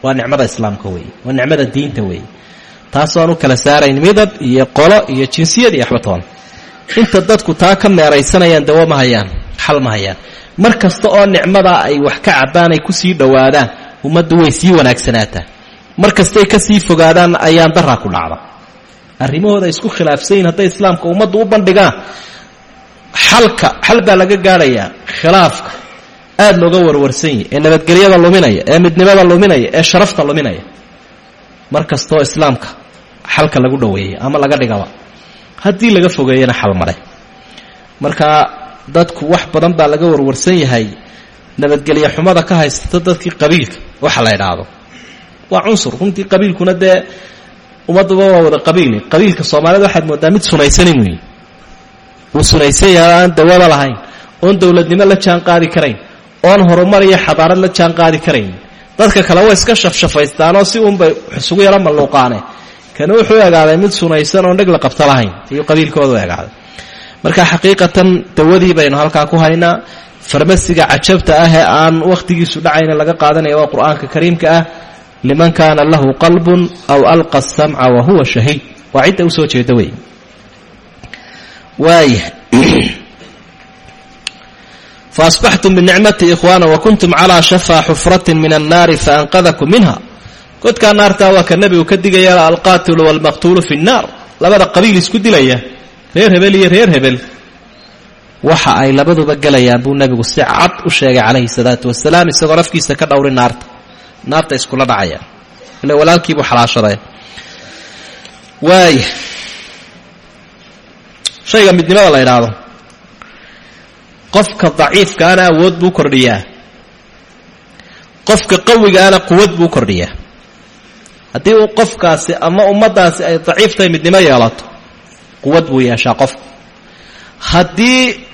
Waa nicmada islaamka weeye. Waa nicmada diinta weeye. Taasooan u kala saarayn midab iyo qolo iyo jinsiyad iyo waxba toban. Inta dadku taa ka meeraysanayaan dawo ma hayaan xal ma hayaan mar kasta oo nicmadaa ay wax ka cabbaan ay ku sii dhowaadaan ummaddu way sii wanaagsanaataa mar kastay ka sii fogaadaan ayaan daraa ku dhacda. Arrimahooda isku khilaafsan yihiin hadday islaamka ummaddu u bandhigaan. Xalka xal baa laga gaadhayaa khilaafka. Aada looga warwarsan yahi ee nabadgelyada luminaya ee midnimada luminaya ee sharafta luminaya. Mar kastoo islaamka xalka lagu dhoweeya ama laga dhigaba haddii laga fogeeyana xal male marka dadku wax badan baa laga warwarsan yahay. Nabadgelye xumada ka haysata dadkii qabiilka waxa la idhaahdo waa cunsur runtii qabiilkuna dee ummadduba waa wada qabiili qabiilka soomaalida waxaad moodaa mid sunaysanin weyn wuu sunaysan yahay aan dawada lahayn oon dowladnimo la jaan qaadi karayn oon horumar iyo xadaarad la jaan karayn. Dadka kale way iska shafshafaystaanoo si uunbay isugu yaro malluuqaane. Kana wuxuu egaaday mid sunaysan oon dheg la qabto lahayn ayuu qabiilkooda u egaaday marka xaqiiqatan dawadii baynu halkaa ku haynaa farmasiga cajabta ah ee aan wakhtigiisu dhacayna laga qaadanaya waa qur'aanka kariimka ah liman kaana lahu qalbun aw alqa asamca wa huwa shahiid. Waa cidda u soo jeeda wey waaya faasbaxtum binicmati ikhwaana wakuntum calaa shafaa xufratin min annaari faanqadakum minha. Godkaa naartaa waa ka nebigu ka digaya alqaatilu waalmaqtuulu fi nnaar. Labada qabiil isku dilaya reer hebel iyo reer hebel. Waxa ay labaduba gelayaan buu nebigu si cad u sheegay calayhi salaatu wasalaam isagoo nafkiisa ka dhowri naarta. Naarta iskula dhacaya ila walaalkiibuu xalaashaday waaya shayga midnimada la idhaahdo qofka daciifkaana awood buu kordhiyaa. Qofka qawigaana quwad buu kordhiyaa. Haddii uu qofkaasi ama ummaddaasi ay daciiftahay midnimo yeelato quwad buu yeeshaa qofku. Haddii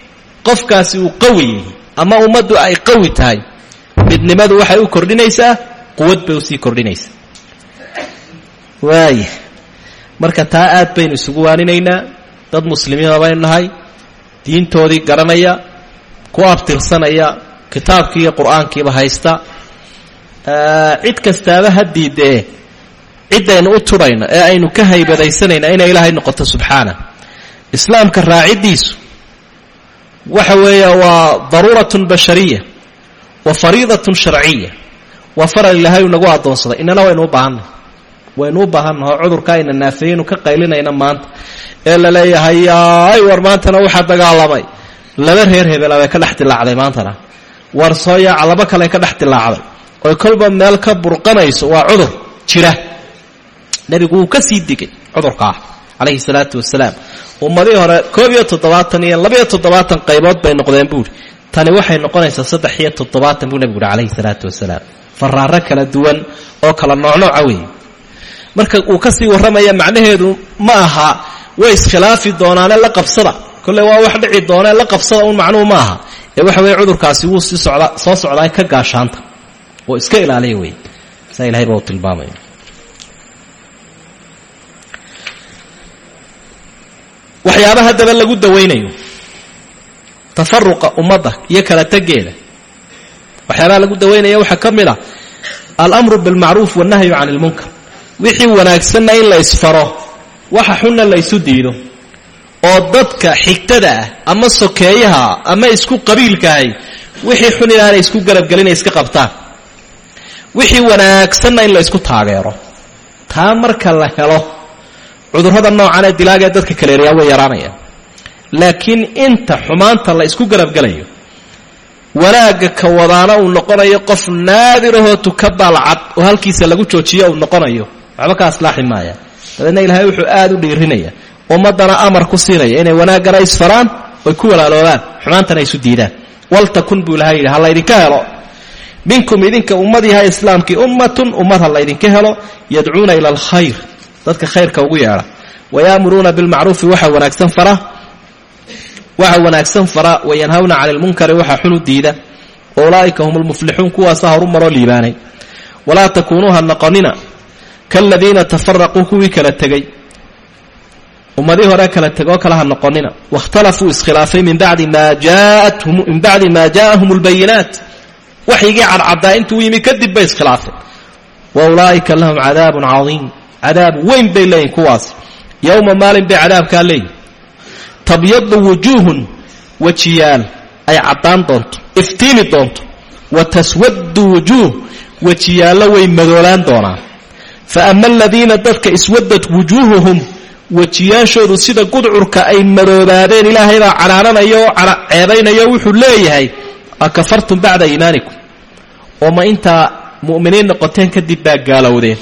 qofkaasi uu qawi yahay ama ummaddu ay qawi tahay midnimadu waxay u kordhinaysaa quwad bay u sii kordhinaysaa. Waaya marka taa aad baynu isugu waaninaynaa dad muslimiina baynu nahay diintoodii garanaya ku abtirsanaya kitaabkii iyo qur'aankiiba haysta cid kastaaba haddiidee ciddaynu u turhayno ee aynu ka haybadaysanayna inay ilaahay noqoto subxaana. Islaamka raaciddiisu waxa weeye waa daruuratun bashariya wa fariidatun sharciya waa faral ilaahay nagu addoonsaday. Inana waynu u baahannahay waynu u baahannaho cudurka ayna naafeeyeynu ka qaylinayna maanta. Ee la leeyahay yaay war maantana waxaa dagaalamay. Laba reer hebela bay ka dhex dilaacday maantana. War soo yaaca laba kale ka dhex dilaacday oy kolba meel ka burqanayso waa cudur jira nebigu wuu ka sii digay cudurkaa calayhi salaatu wasalaam ummadihii hore koob iyo toddobaatan iyo labaiyo toddobaatan qaybood bay noqdeen buuri tani waxay noqonaysaa saddex iyo toddobaatan buu nebigu uhi calayhi salaatu wasalaam faraaro kala duwan oo kala noocnooca weeye. Marka uu ka sii warramaya macnaheedu ma aha way iskhilaafi doonaane la qabsada. Kolle waa wax dhici doonee la qabsada un macnuhu ma aha. Ee waxa weeye cudurkaasi wuu sii socdaa soo socdaa ka gaashaanta. Oo iska ilaaliya wey saa ilahay baa uu tilmaamaya waxyaaba haddaba lagu dawaynayo tafaruqa ummadda iyo kala tegeeda waxyaabaha lagu dawaynaya waxaa ka mid a alamru bilmacruuf wannahyu can ilmunkar wixii wanaagsanna in la isfaro waxa xunna la ysu diido oo dadka xigtada ah ama sokeeyaha ama isku qabiilkaahay wixii xun inaanay isku garabgelinay iska qabtaan. Wixii wanaagsanna in la ysku taageero. Taa marka la helo cudurrada noocan ee dilaaga ee dadka kaleeriyaa way yaraanayaan laakiin inta xumaanta la isku garabgelayo wanaagga ka wadaana uu noqonayo qof naadirahoo tuka baalcad oo halkiisa lagu joojiyo uu noqonayo waxba ka aslaaxi maaya dabeedna ilaahay wuxuu aad u dhiirinaya ummaddana amar ku siinaya inay wanaaggana isfaraan oy ku walaaloobaan xumaantana isu diidaan. Waltakun buu ilahay yidhi ha laydinka helo. Minkum idinka ummadiiha islaamkii ummatun ummad ha laydinka helo yadcuuna ila alkhayr dadka khayrka ugu yeedha. Wayaamuruuna bilmacruufi waxa wanaagsan fara waxa wanaagsan fara wayanhawna cani lmunkari waxa xun u diida. Ulaa'ika hum lmuflixuun kuwaasa horu maroo liibaanay. Walaa takuunuu ha noqonina kaladiina tafaraquu kuwii kala tegey ummadii hore kala tegoo kale ha noqonina waاkhtalafuu iskhilaafay min bacdi maa min bacdi maa jaa'ahum اlbayinaat waxyigii cadcaddaa intuu yimi kadib bay iskhilaafeen. Wa lahum cadaabun cadiim cadaab weyn bay leeyihiin kuwaas. Yowma maalin bay cadaabkaa leeyihiin tabyadu wujuuhun wejiyaal ay caddaan doonto iftiimi doonto. Wa taswaddu wujuuh wejiyaallo way madoolaan doonaan. Fa ama aladiina dadka iswadad wujuuhuhum wejiyaashoodu sida gudcurka ay madoobaadeen ilaahay baa canaananaya oo ceebaynaya wuxuu leeyahay akafartum bacda iimaanikum. Oo ma intaa mu'miniin noqoteen kadib baa gaalowdeen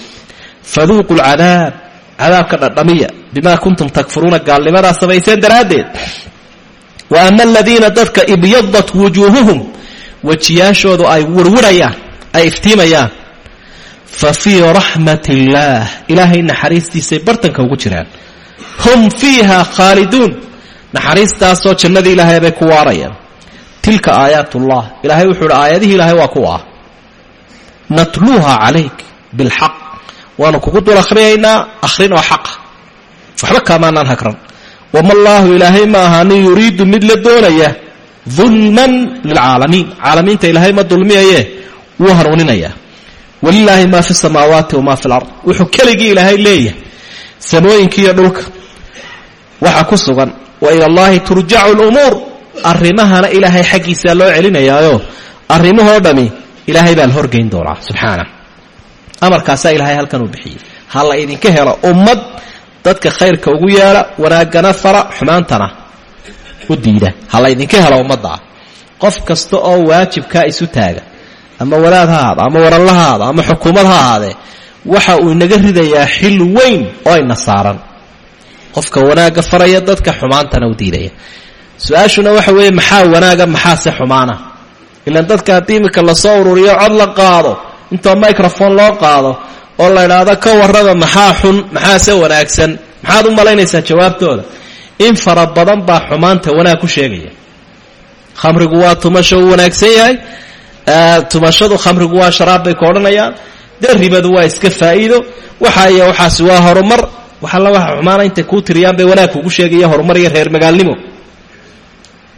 faduuqu lcadaab cadaabka dhadhamiya bimaa kuntum takfuruuna gaalnimadaa samayseen daraaddeed wa ama aladiina dadka ibyadat wujuuhuhum wejiyaashoodu ay wirwirhayaan ay iftiimayaan fa fii raxmat illaah ilaahay naxariistiisay bartanka ugu jiraan hum fiiha khaaliduun naxariistaasoo jannadii ilaahay bay ku waarayaan tilka aayaat ullah ilaahay wuxuu uhi aayadihii ilaahay waa kuwa ah natluuha calayk bilxaq waanu kugu dul akhriyaynaa akhrin oo xaqa waxba kaamaanaan hagran wama allaahu ilaahay ma ahaanin yuriidu mid la doonaya dulman lilcaalamiin. Caalamiinta ilaahay ma dulmiyaye wuu hanuuninayaa walilaahi maa fi samaawaati wamaa fi lard wuxuu keligii ilaahay leeyahay samooyinkiiyo dhulka. Waxa ku sugan wa ila allaahi turjacu lumuur. Arrimahana ilaahay xaggiisaa loo celinayaayo. Arrimahoo dhami ilaahay baa la horgeyn doonaa. Subxaana amarkaasaa ilaahay halkan uu bixiyey. Ha la idinka helo ummad dadka khayrka ugu yeedha wanaaggana fara xumaantana u diida. Ha la ydinka helo ummaddaa qof kasta oo waajibkaa isu taaga ama walaad ha ama ha ahaado ama xukuumad ha waxa uu inaga ridayaa xil weyn oo ayna saaran qofka wanaagga faraya dadka xumaantana u diidaya. Su'aashuna waxa weeye maxaa wanaaga maxaase xumaana? Ilaan dadka haddii imika la soo ururiyo cod la qaado intoo microfone loo qaado oo la idhaahdo ka warraba maxaa xun maxaase wanaagsan? Maxaad u malaynaysaa jawaabtooda? In fara badan baa xumaanta wanaag ku sheegaya. Khamrigu waa tumasho uu wanaagsan yahay. Tumashadu khamrigu waa sharaab bay ka odhanayaan. Dee ribadu waa iska faa'iido. Waxa iyo waxaasi waa horumar. Waxalla waxa xumaana intay kuu tiriyaan bay wanaag kugu sheegaya horumar iyo reer magaalnimo.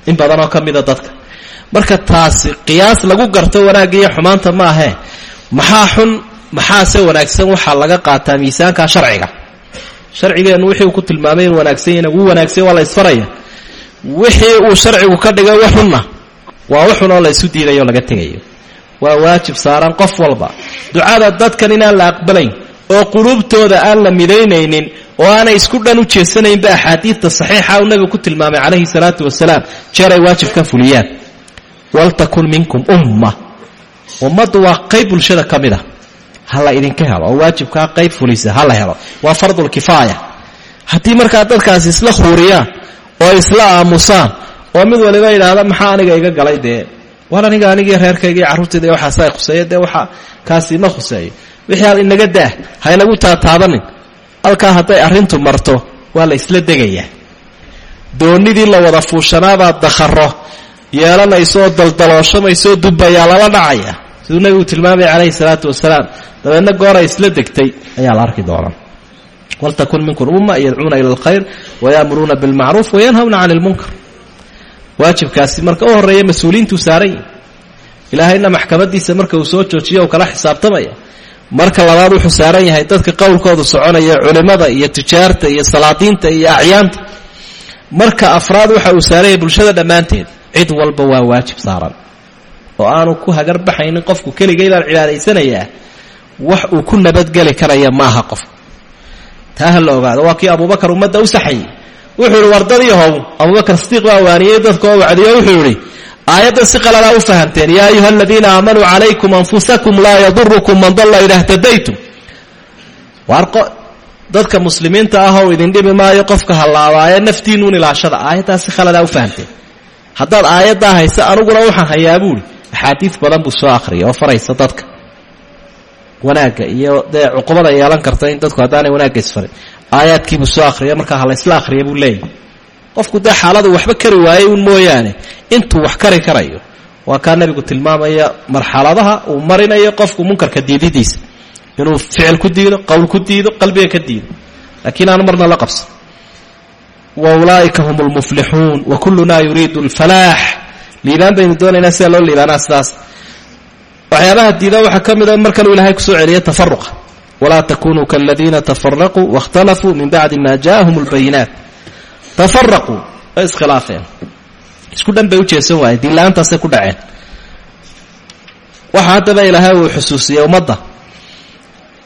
In badanoo ka mida dadka. Marka taasi qiyaas lagu garto wanaagga iyo xumaanta ma ahee maxaa xun maxaase wanaagsan? Waxaa laga qaataa miisaanka sharciga. Sharcigeennu wixii ku tilmaamay in wanaagsan yahna wuu wanaagsan waa la isfaraya. Wixii uu sharcigu ka dhigay wax waa wax oo la isu diidayo laga tegayo. Waa waajib saaran qof walba. Ducada dadkan inaan la aqbalayn oo quluubtooda aan la midaynaynin oo aanay isku dhan u jeesanaynba axaadiidta saxiixa uu nabigu ku tilmaamay calayhi salaatu wasalaam jeer ay waajibkan fuliyaan. Waltakun minkum umma ummaddu waa qayb bulshada ka mid a ha la idinka helo oo waajibkaa qayb fulisa ha helo. Waa fardulkifaaya haddii markaa dadkaasi isla khuuriyaan oo isla aamusaan oo mid waliba yidhaahda maxaa aniga iga galay dee? War aniga anigii reerkayga carruurtayda iyo waxaasa khuseeya dee kaasi ma khuseeyo wixii al inaga daah ha inagu taataabanin. Halkaa hadday arrintu marto waa la isla degayaa. Doonidii la wada fuushanaabaa dakharo yeelanayso oo daldalooshamaysooo dubbayaa lala siduu nebigu tilmaamaya calayhi salaatu wasalaam. Dabeedna gooray isla degtay. Ayaa la arki doonaa waltakun minkum umma yadcuuna ila alkhayr wayaamuruuna bilmacruuf wayanhawna cani lmunkar waajibkaasi marka u horreeya mas'uuliyiintuu saaran yihi ilaahayna maxkamadiisa marka uu soo joojiyo u kala xisaabtamaya. Marka labaad wuxuu saaran yahay dadka qowlkoodu soconaya culimmada iyo tijaarta iyo salaadiinta iyo acyaanta. Marka afraad waxa uu saaran yahay bulshada dhammaanteed. Cid walba waa waajib saaran oo aanu ku hagarbaxaynin qofku keligay baan cibaadaysanayaa wax uu ku nabadgeli karaya maaha qofku taa la ogaado waa kii abubakar ummadda u saxayey wuxuu yihi wardadii how abubakar sidiiq baa waaniyey dadka oo wacdiyo wuxuu yihi aayaddan si qaladaa u fahamteen yaa ayuha aladiina aamanuu calaykum anfusakum laa yadurukum man dalla ida htadaytum dadka muslimiinta ah idin dhibi maayo qofka hallaabaaye naftiinuun ilaashada aayaddaas si khaladaa u fahamteen. Haddaad aayaddaa haysa aniguna waxaan hayaa buuli axaadiid badan buu soo akhriyay oo faraysa dadka. Wanaagga iyo dee cuqubada yeelan karta in dadku haddaanay wanaagga isfarin. Aayaadkiibuu soo akhriya markaa ha laysla akhriya buu leeyahy qofku dee xaaladu waxba kari waayey un mooyaane. Intuu wax kari karayo waa kaa nabigu tilmaamaya marxaladaha uu marinayo qofku munkarka diididiisa. Inuu ficil ku diido qowl ku diido qalbiga ka diido. Laakiin aan marna la qabsan. Wa hum lmuflixuun wa kullunaa yuriidu alfalaax liibaan baynu doonaynaa sida loo liibaanaa sidaas. Waxyaabaha diida waxaa ka mida mar kaluu ilahay ku soo celiya tafaruqa walaa takunuu kaladiina tafaraquu waاkhtalafuu min bacdi ma ja'ahum اlbayinaat tafaraquu way iskhilaafeen. Isku dhan bay u jeesan waayeen diinla-aantaasay ku dhaceen. Waxa haddaba ilaahay uu xusuusiyey ummadda.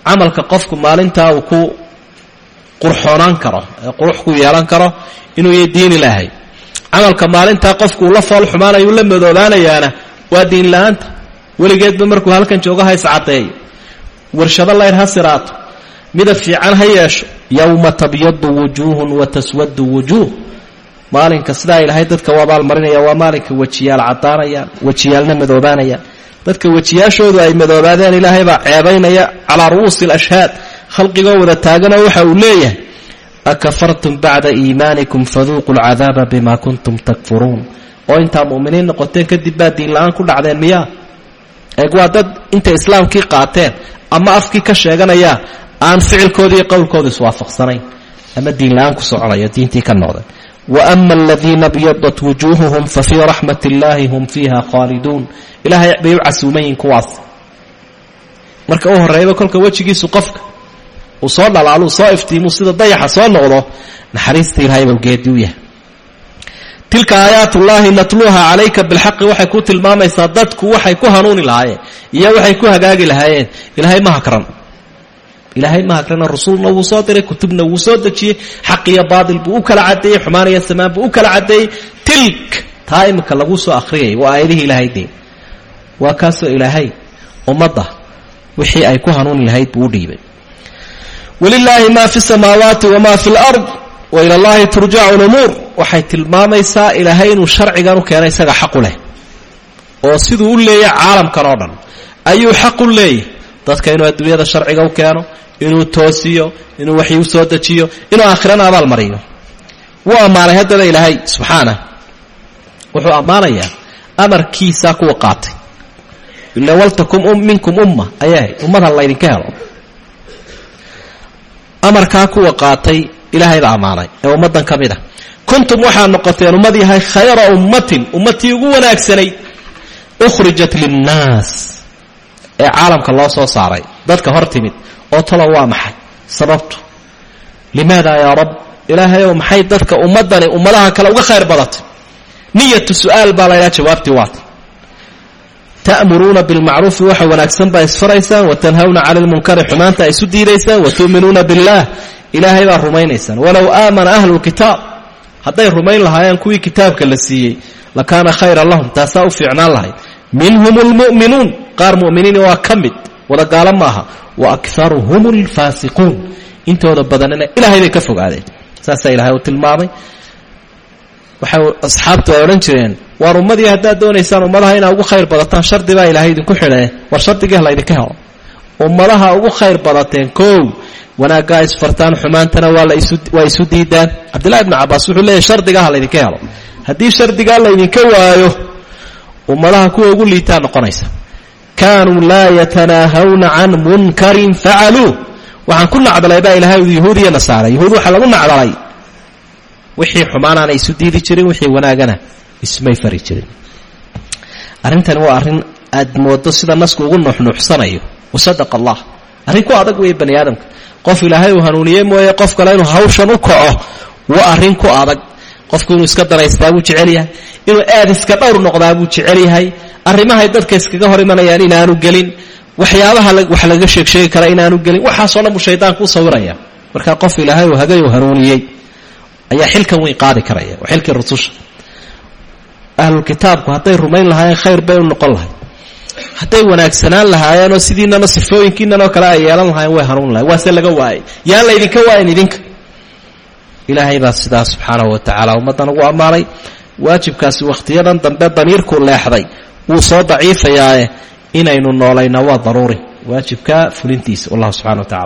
Camalka qofku maalintaa uu ku qurxoonaan karo ee qurux ku yeelan karo inuu y diin ilaahay camalka maalintaa qofku uu la fool xumaanayo u la madoobaanayaana waa diin la'aanta. Weligeedba markuu halkan joogo ha iscaddeeyo warshado layr ha siraato. Midab fiican ha yeesho. Yowma tabyadu wujuuhun wa taswadu wujuuh. Maalinka sidaa ilaahay dadka u abaalmarinaya waa maalinka wejiyaal caddaanayaan wejiyaalna madoobaanayaan dadka wejiyaashoodu ay madoobaadeen ilaahay baa ceebaynaya calaa ru'uusi alashhaad khalqigoo wada taaganoo waxa uu leeyahay akafartum bacda iimaanikum faduuquu lcadaaba bima kuntum takfuruun oo intaa mu'miniin noqoteen kadib baa diinla-aan ku dhacdeen miyaa eeg waa dad intay islaamkii qaateen ama afkii ka sheeganaya aan ficilkoodii iyo qowlkooda iswaafaqsanayn ama diinla-aan ku soconayo diintii ka noqday wa ama aladiina byadat wujuuhuhum fa fii raxmat illaahi hum fiiha khaaliduun ilaahay bay u casuumayiin kuwaas marka u horreeyaba kolka wejigiisu qofka uu soo dhalaaluu soo iftiimuu sida dayaxa soo noqdo naxariista ilahay bau geedi u yahay. Tilka aayaat ullaahi natluuha calayka bilxaqi waxay ku tilmaamaysaa dadku waxay ku hanuuni lahaayeen iyo waxay ku hagaagi lahaayeen. Ilaahay ma hakran. Ilaahay ma hakrana rasuulna wuu soo diray kutubna wuu soo dejiyey xaq iyo baatil buu u kala caddeeyey xumaan iyo samaan buu kala caddeeyey tilk taa lagu soo akhriyay waa aayadihii ilaahay dee. Waa kaasoo ilaahay ummadda wixii ay ku hanuuni lahayd buu dhiibay walilaahi ma fi samaawaati wama fi lard wa ila allahi turjacu lumuur waxay tilmaamaysaa ilaahay inuu sharcigan u keenay isaga xaqu leh. Oo siduu u leeyahy caalamkan oo dhan. Ayuu xaq u leeyahy dadka inuu adduunyada sharciga u keeno inuu toosiyo inuu waxyi u soo dejiyo inuu aakhirana abaal mariyo. Wuu ammaanay haddaba ilaahay subxaanah. Wuxuu ammaanayaa amarkiisaa kuwa qaatay. Ila waltakum minkum umma. Ayahay ummadha laydinka helo amarkaa kuwa qaatay ilaahay baa ammaanay ee ummaddan ka mid a kuntum waxaad noqoteen ummad yahay khayra ummatin ummatii ugu wanaagsanayd ukhrijat linnaas ee caalamka loo soo saaray. Dadka hor timid oo talo waa maxay? Sababtu limaada yaa rab? Ilaahayow maxay dadka ummaddani ummadaha kale uga khayr badatay? Niyatu su'aal baa la ydhaha jawaabtii waata ta'muruuna bilmacruufi waxa wanaagsan baa isfaraysaan wa tanhawna cani lmunkari xumaanta ay isu diidaysaan wa tu'minuuna billaah ilaahay baa rumaynaysaan. Walow aamana ahlu kitaab hadday rumayn lahaayeen kuwii kitaabka la siiyey lakaana khayran lahum taasaa u fiicnaan lahayd minhum lmu'minuun qaar mu'miniin waa ka mid wada gaalo wa akaruhum alfaasiquun intooda badanina ilaahay bay ka fogaadeen. Saasaa ilahay uu tilmaamay waxay asxaabtu ay odhan jireen waar ummadii haddaad doonaysaan ummadaha inaa ugu khayr badataan shardi baa ilaahay idinku xidhee war shardigii hala ydinka helo. Ummadaha ugu khayr badateen kow. Wanaaggaa isfartaan xumaantana waa isu diidaan cabdillahi ibnu cabaas wuxuu leeyahy shardigaa ha laydinka helo. Haddii shardigaa laydinka waayo ummadaha kuwa ugu liitaa noqonaysa. Kaanuu laa yatanaahawna can munkarin facaluu waxaan ku nacdalay baa ilahay yahuud iyo nasaara yahuud waxaa lagu nacdalay wixii xumaanaana isu diidi jirin wixii wanaagana ismay fari jirin. Arrintani waa arrin aad moodo sida nasku ugu nuuxnuuxsanayo wasadaq allah. Arrin ku adag weeye bani aadamka. Qof ilaahay uu hanuuniyey mooye qof kale inuu hawshan u kaco waa arrin ku adag. Qofku inuu iska danaystaa buu jecel yahay. Inuu aad iska dhowr noqdaa buu jecel yahay. Arrimahay dadka iskaga hor imanayaan inaanu gelin. Waxyaabaha wax laga sheegsheegi kara inaanu gelin. Waxaasoo dhan buu shaydaanku u sawiraya. Markaa qof ilaahay uu hagay uu hanuuniyey ayaa xilkan weyn qaadi karaya waa xilkii rususha. Ahlulkitaabku hadday rumayn lahaayeen khayr bay u noqon lahay hadday wanaagsanaan lahaayeenoo sidiinana sifooyinkiinanoo kale ay yeelan lahaayeen way hanuun lahayen waase laga waayay yaan laydinka waayin idinka. Ilaahay baa sidaa subxaanahu wa tacaala ummaddan ugu ammaanay. Waajibkaasi wakhtiyadan dambe damiirkuu leexday. Wuu soo daciifayaae inaynu noolayna waa daruuri. Waajibka fulintiisa wallahu subxana wa tacala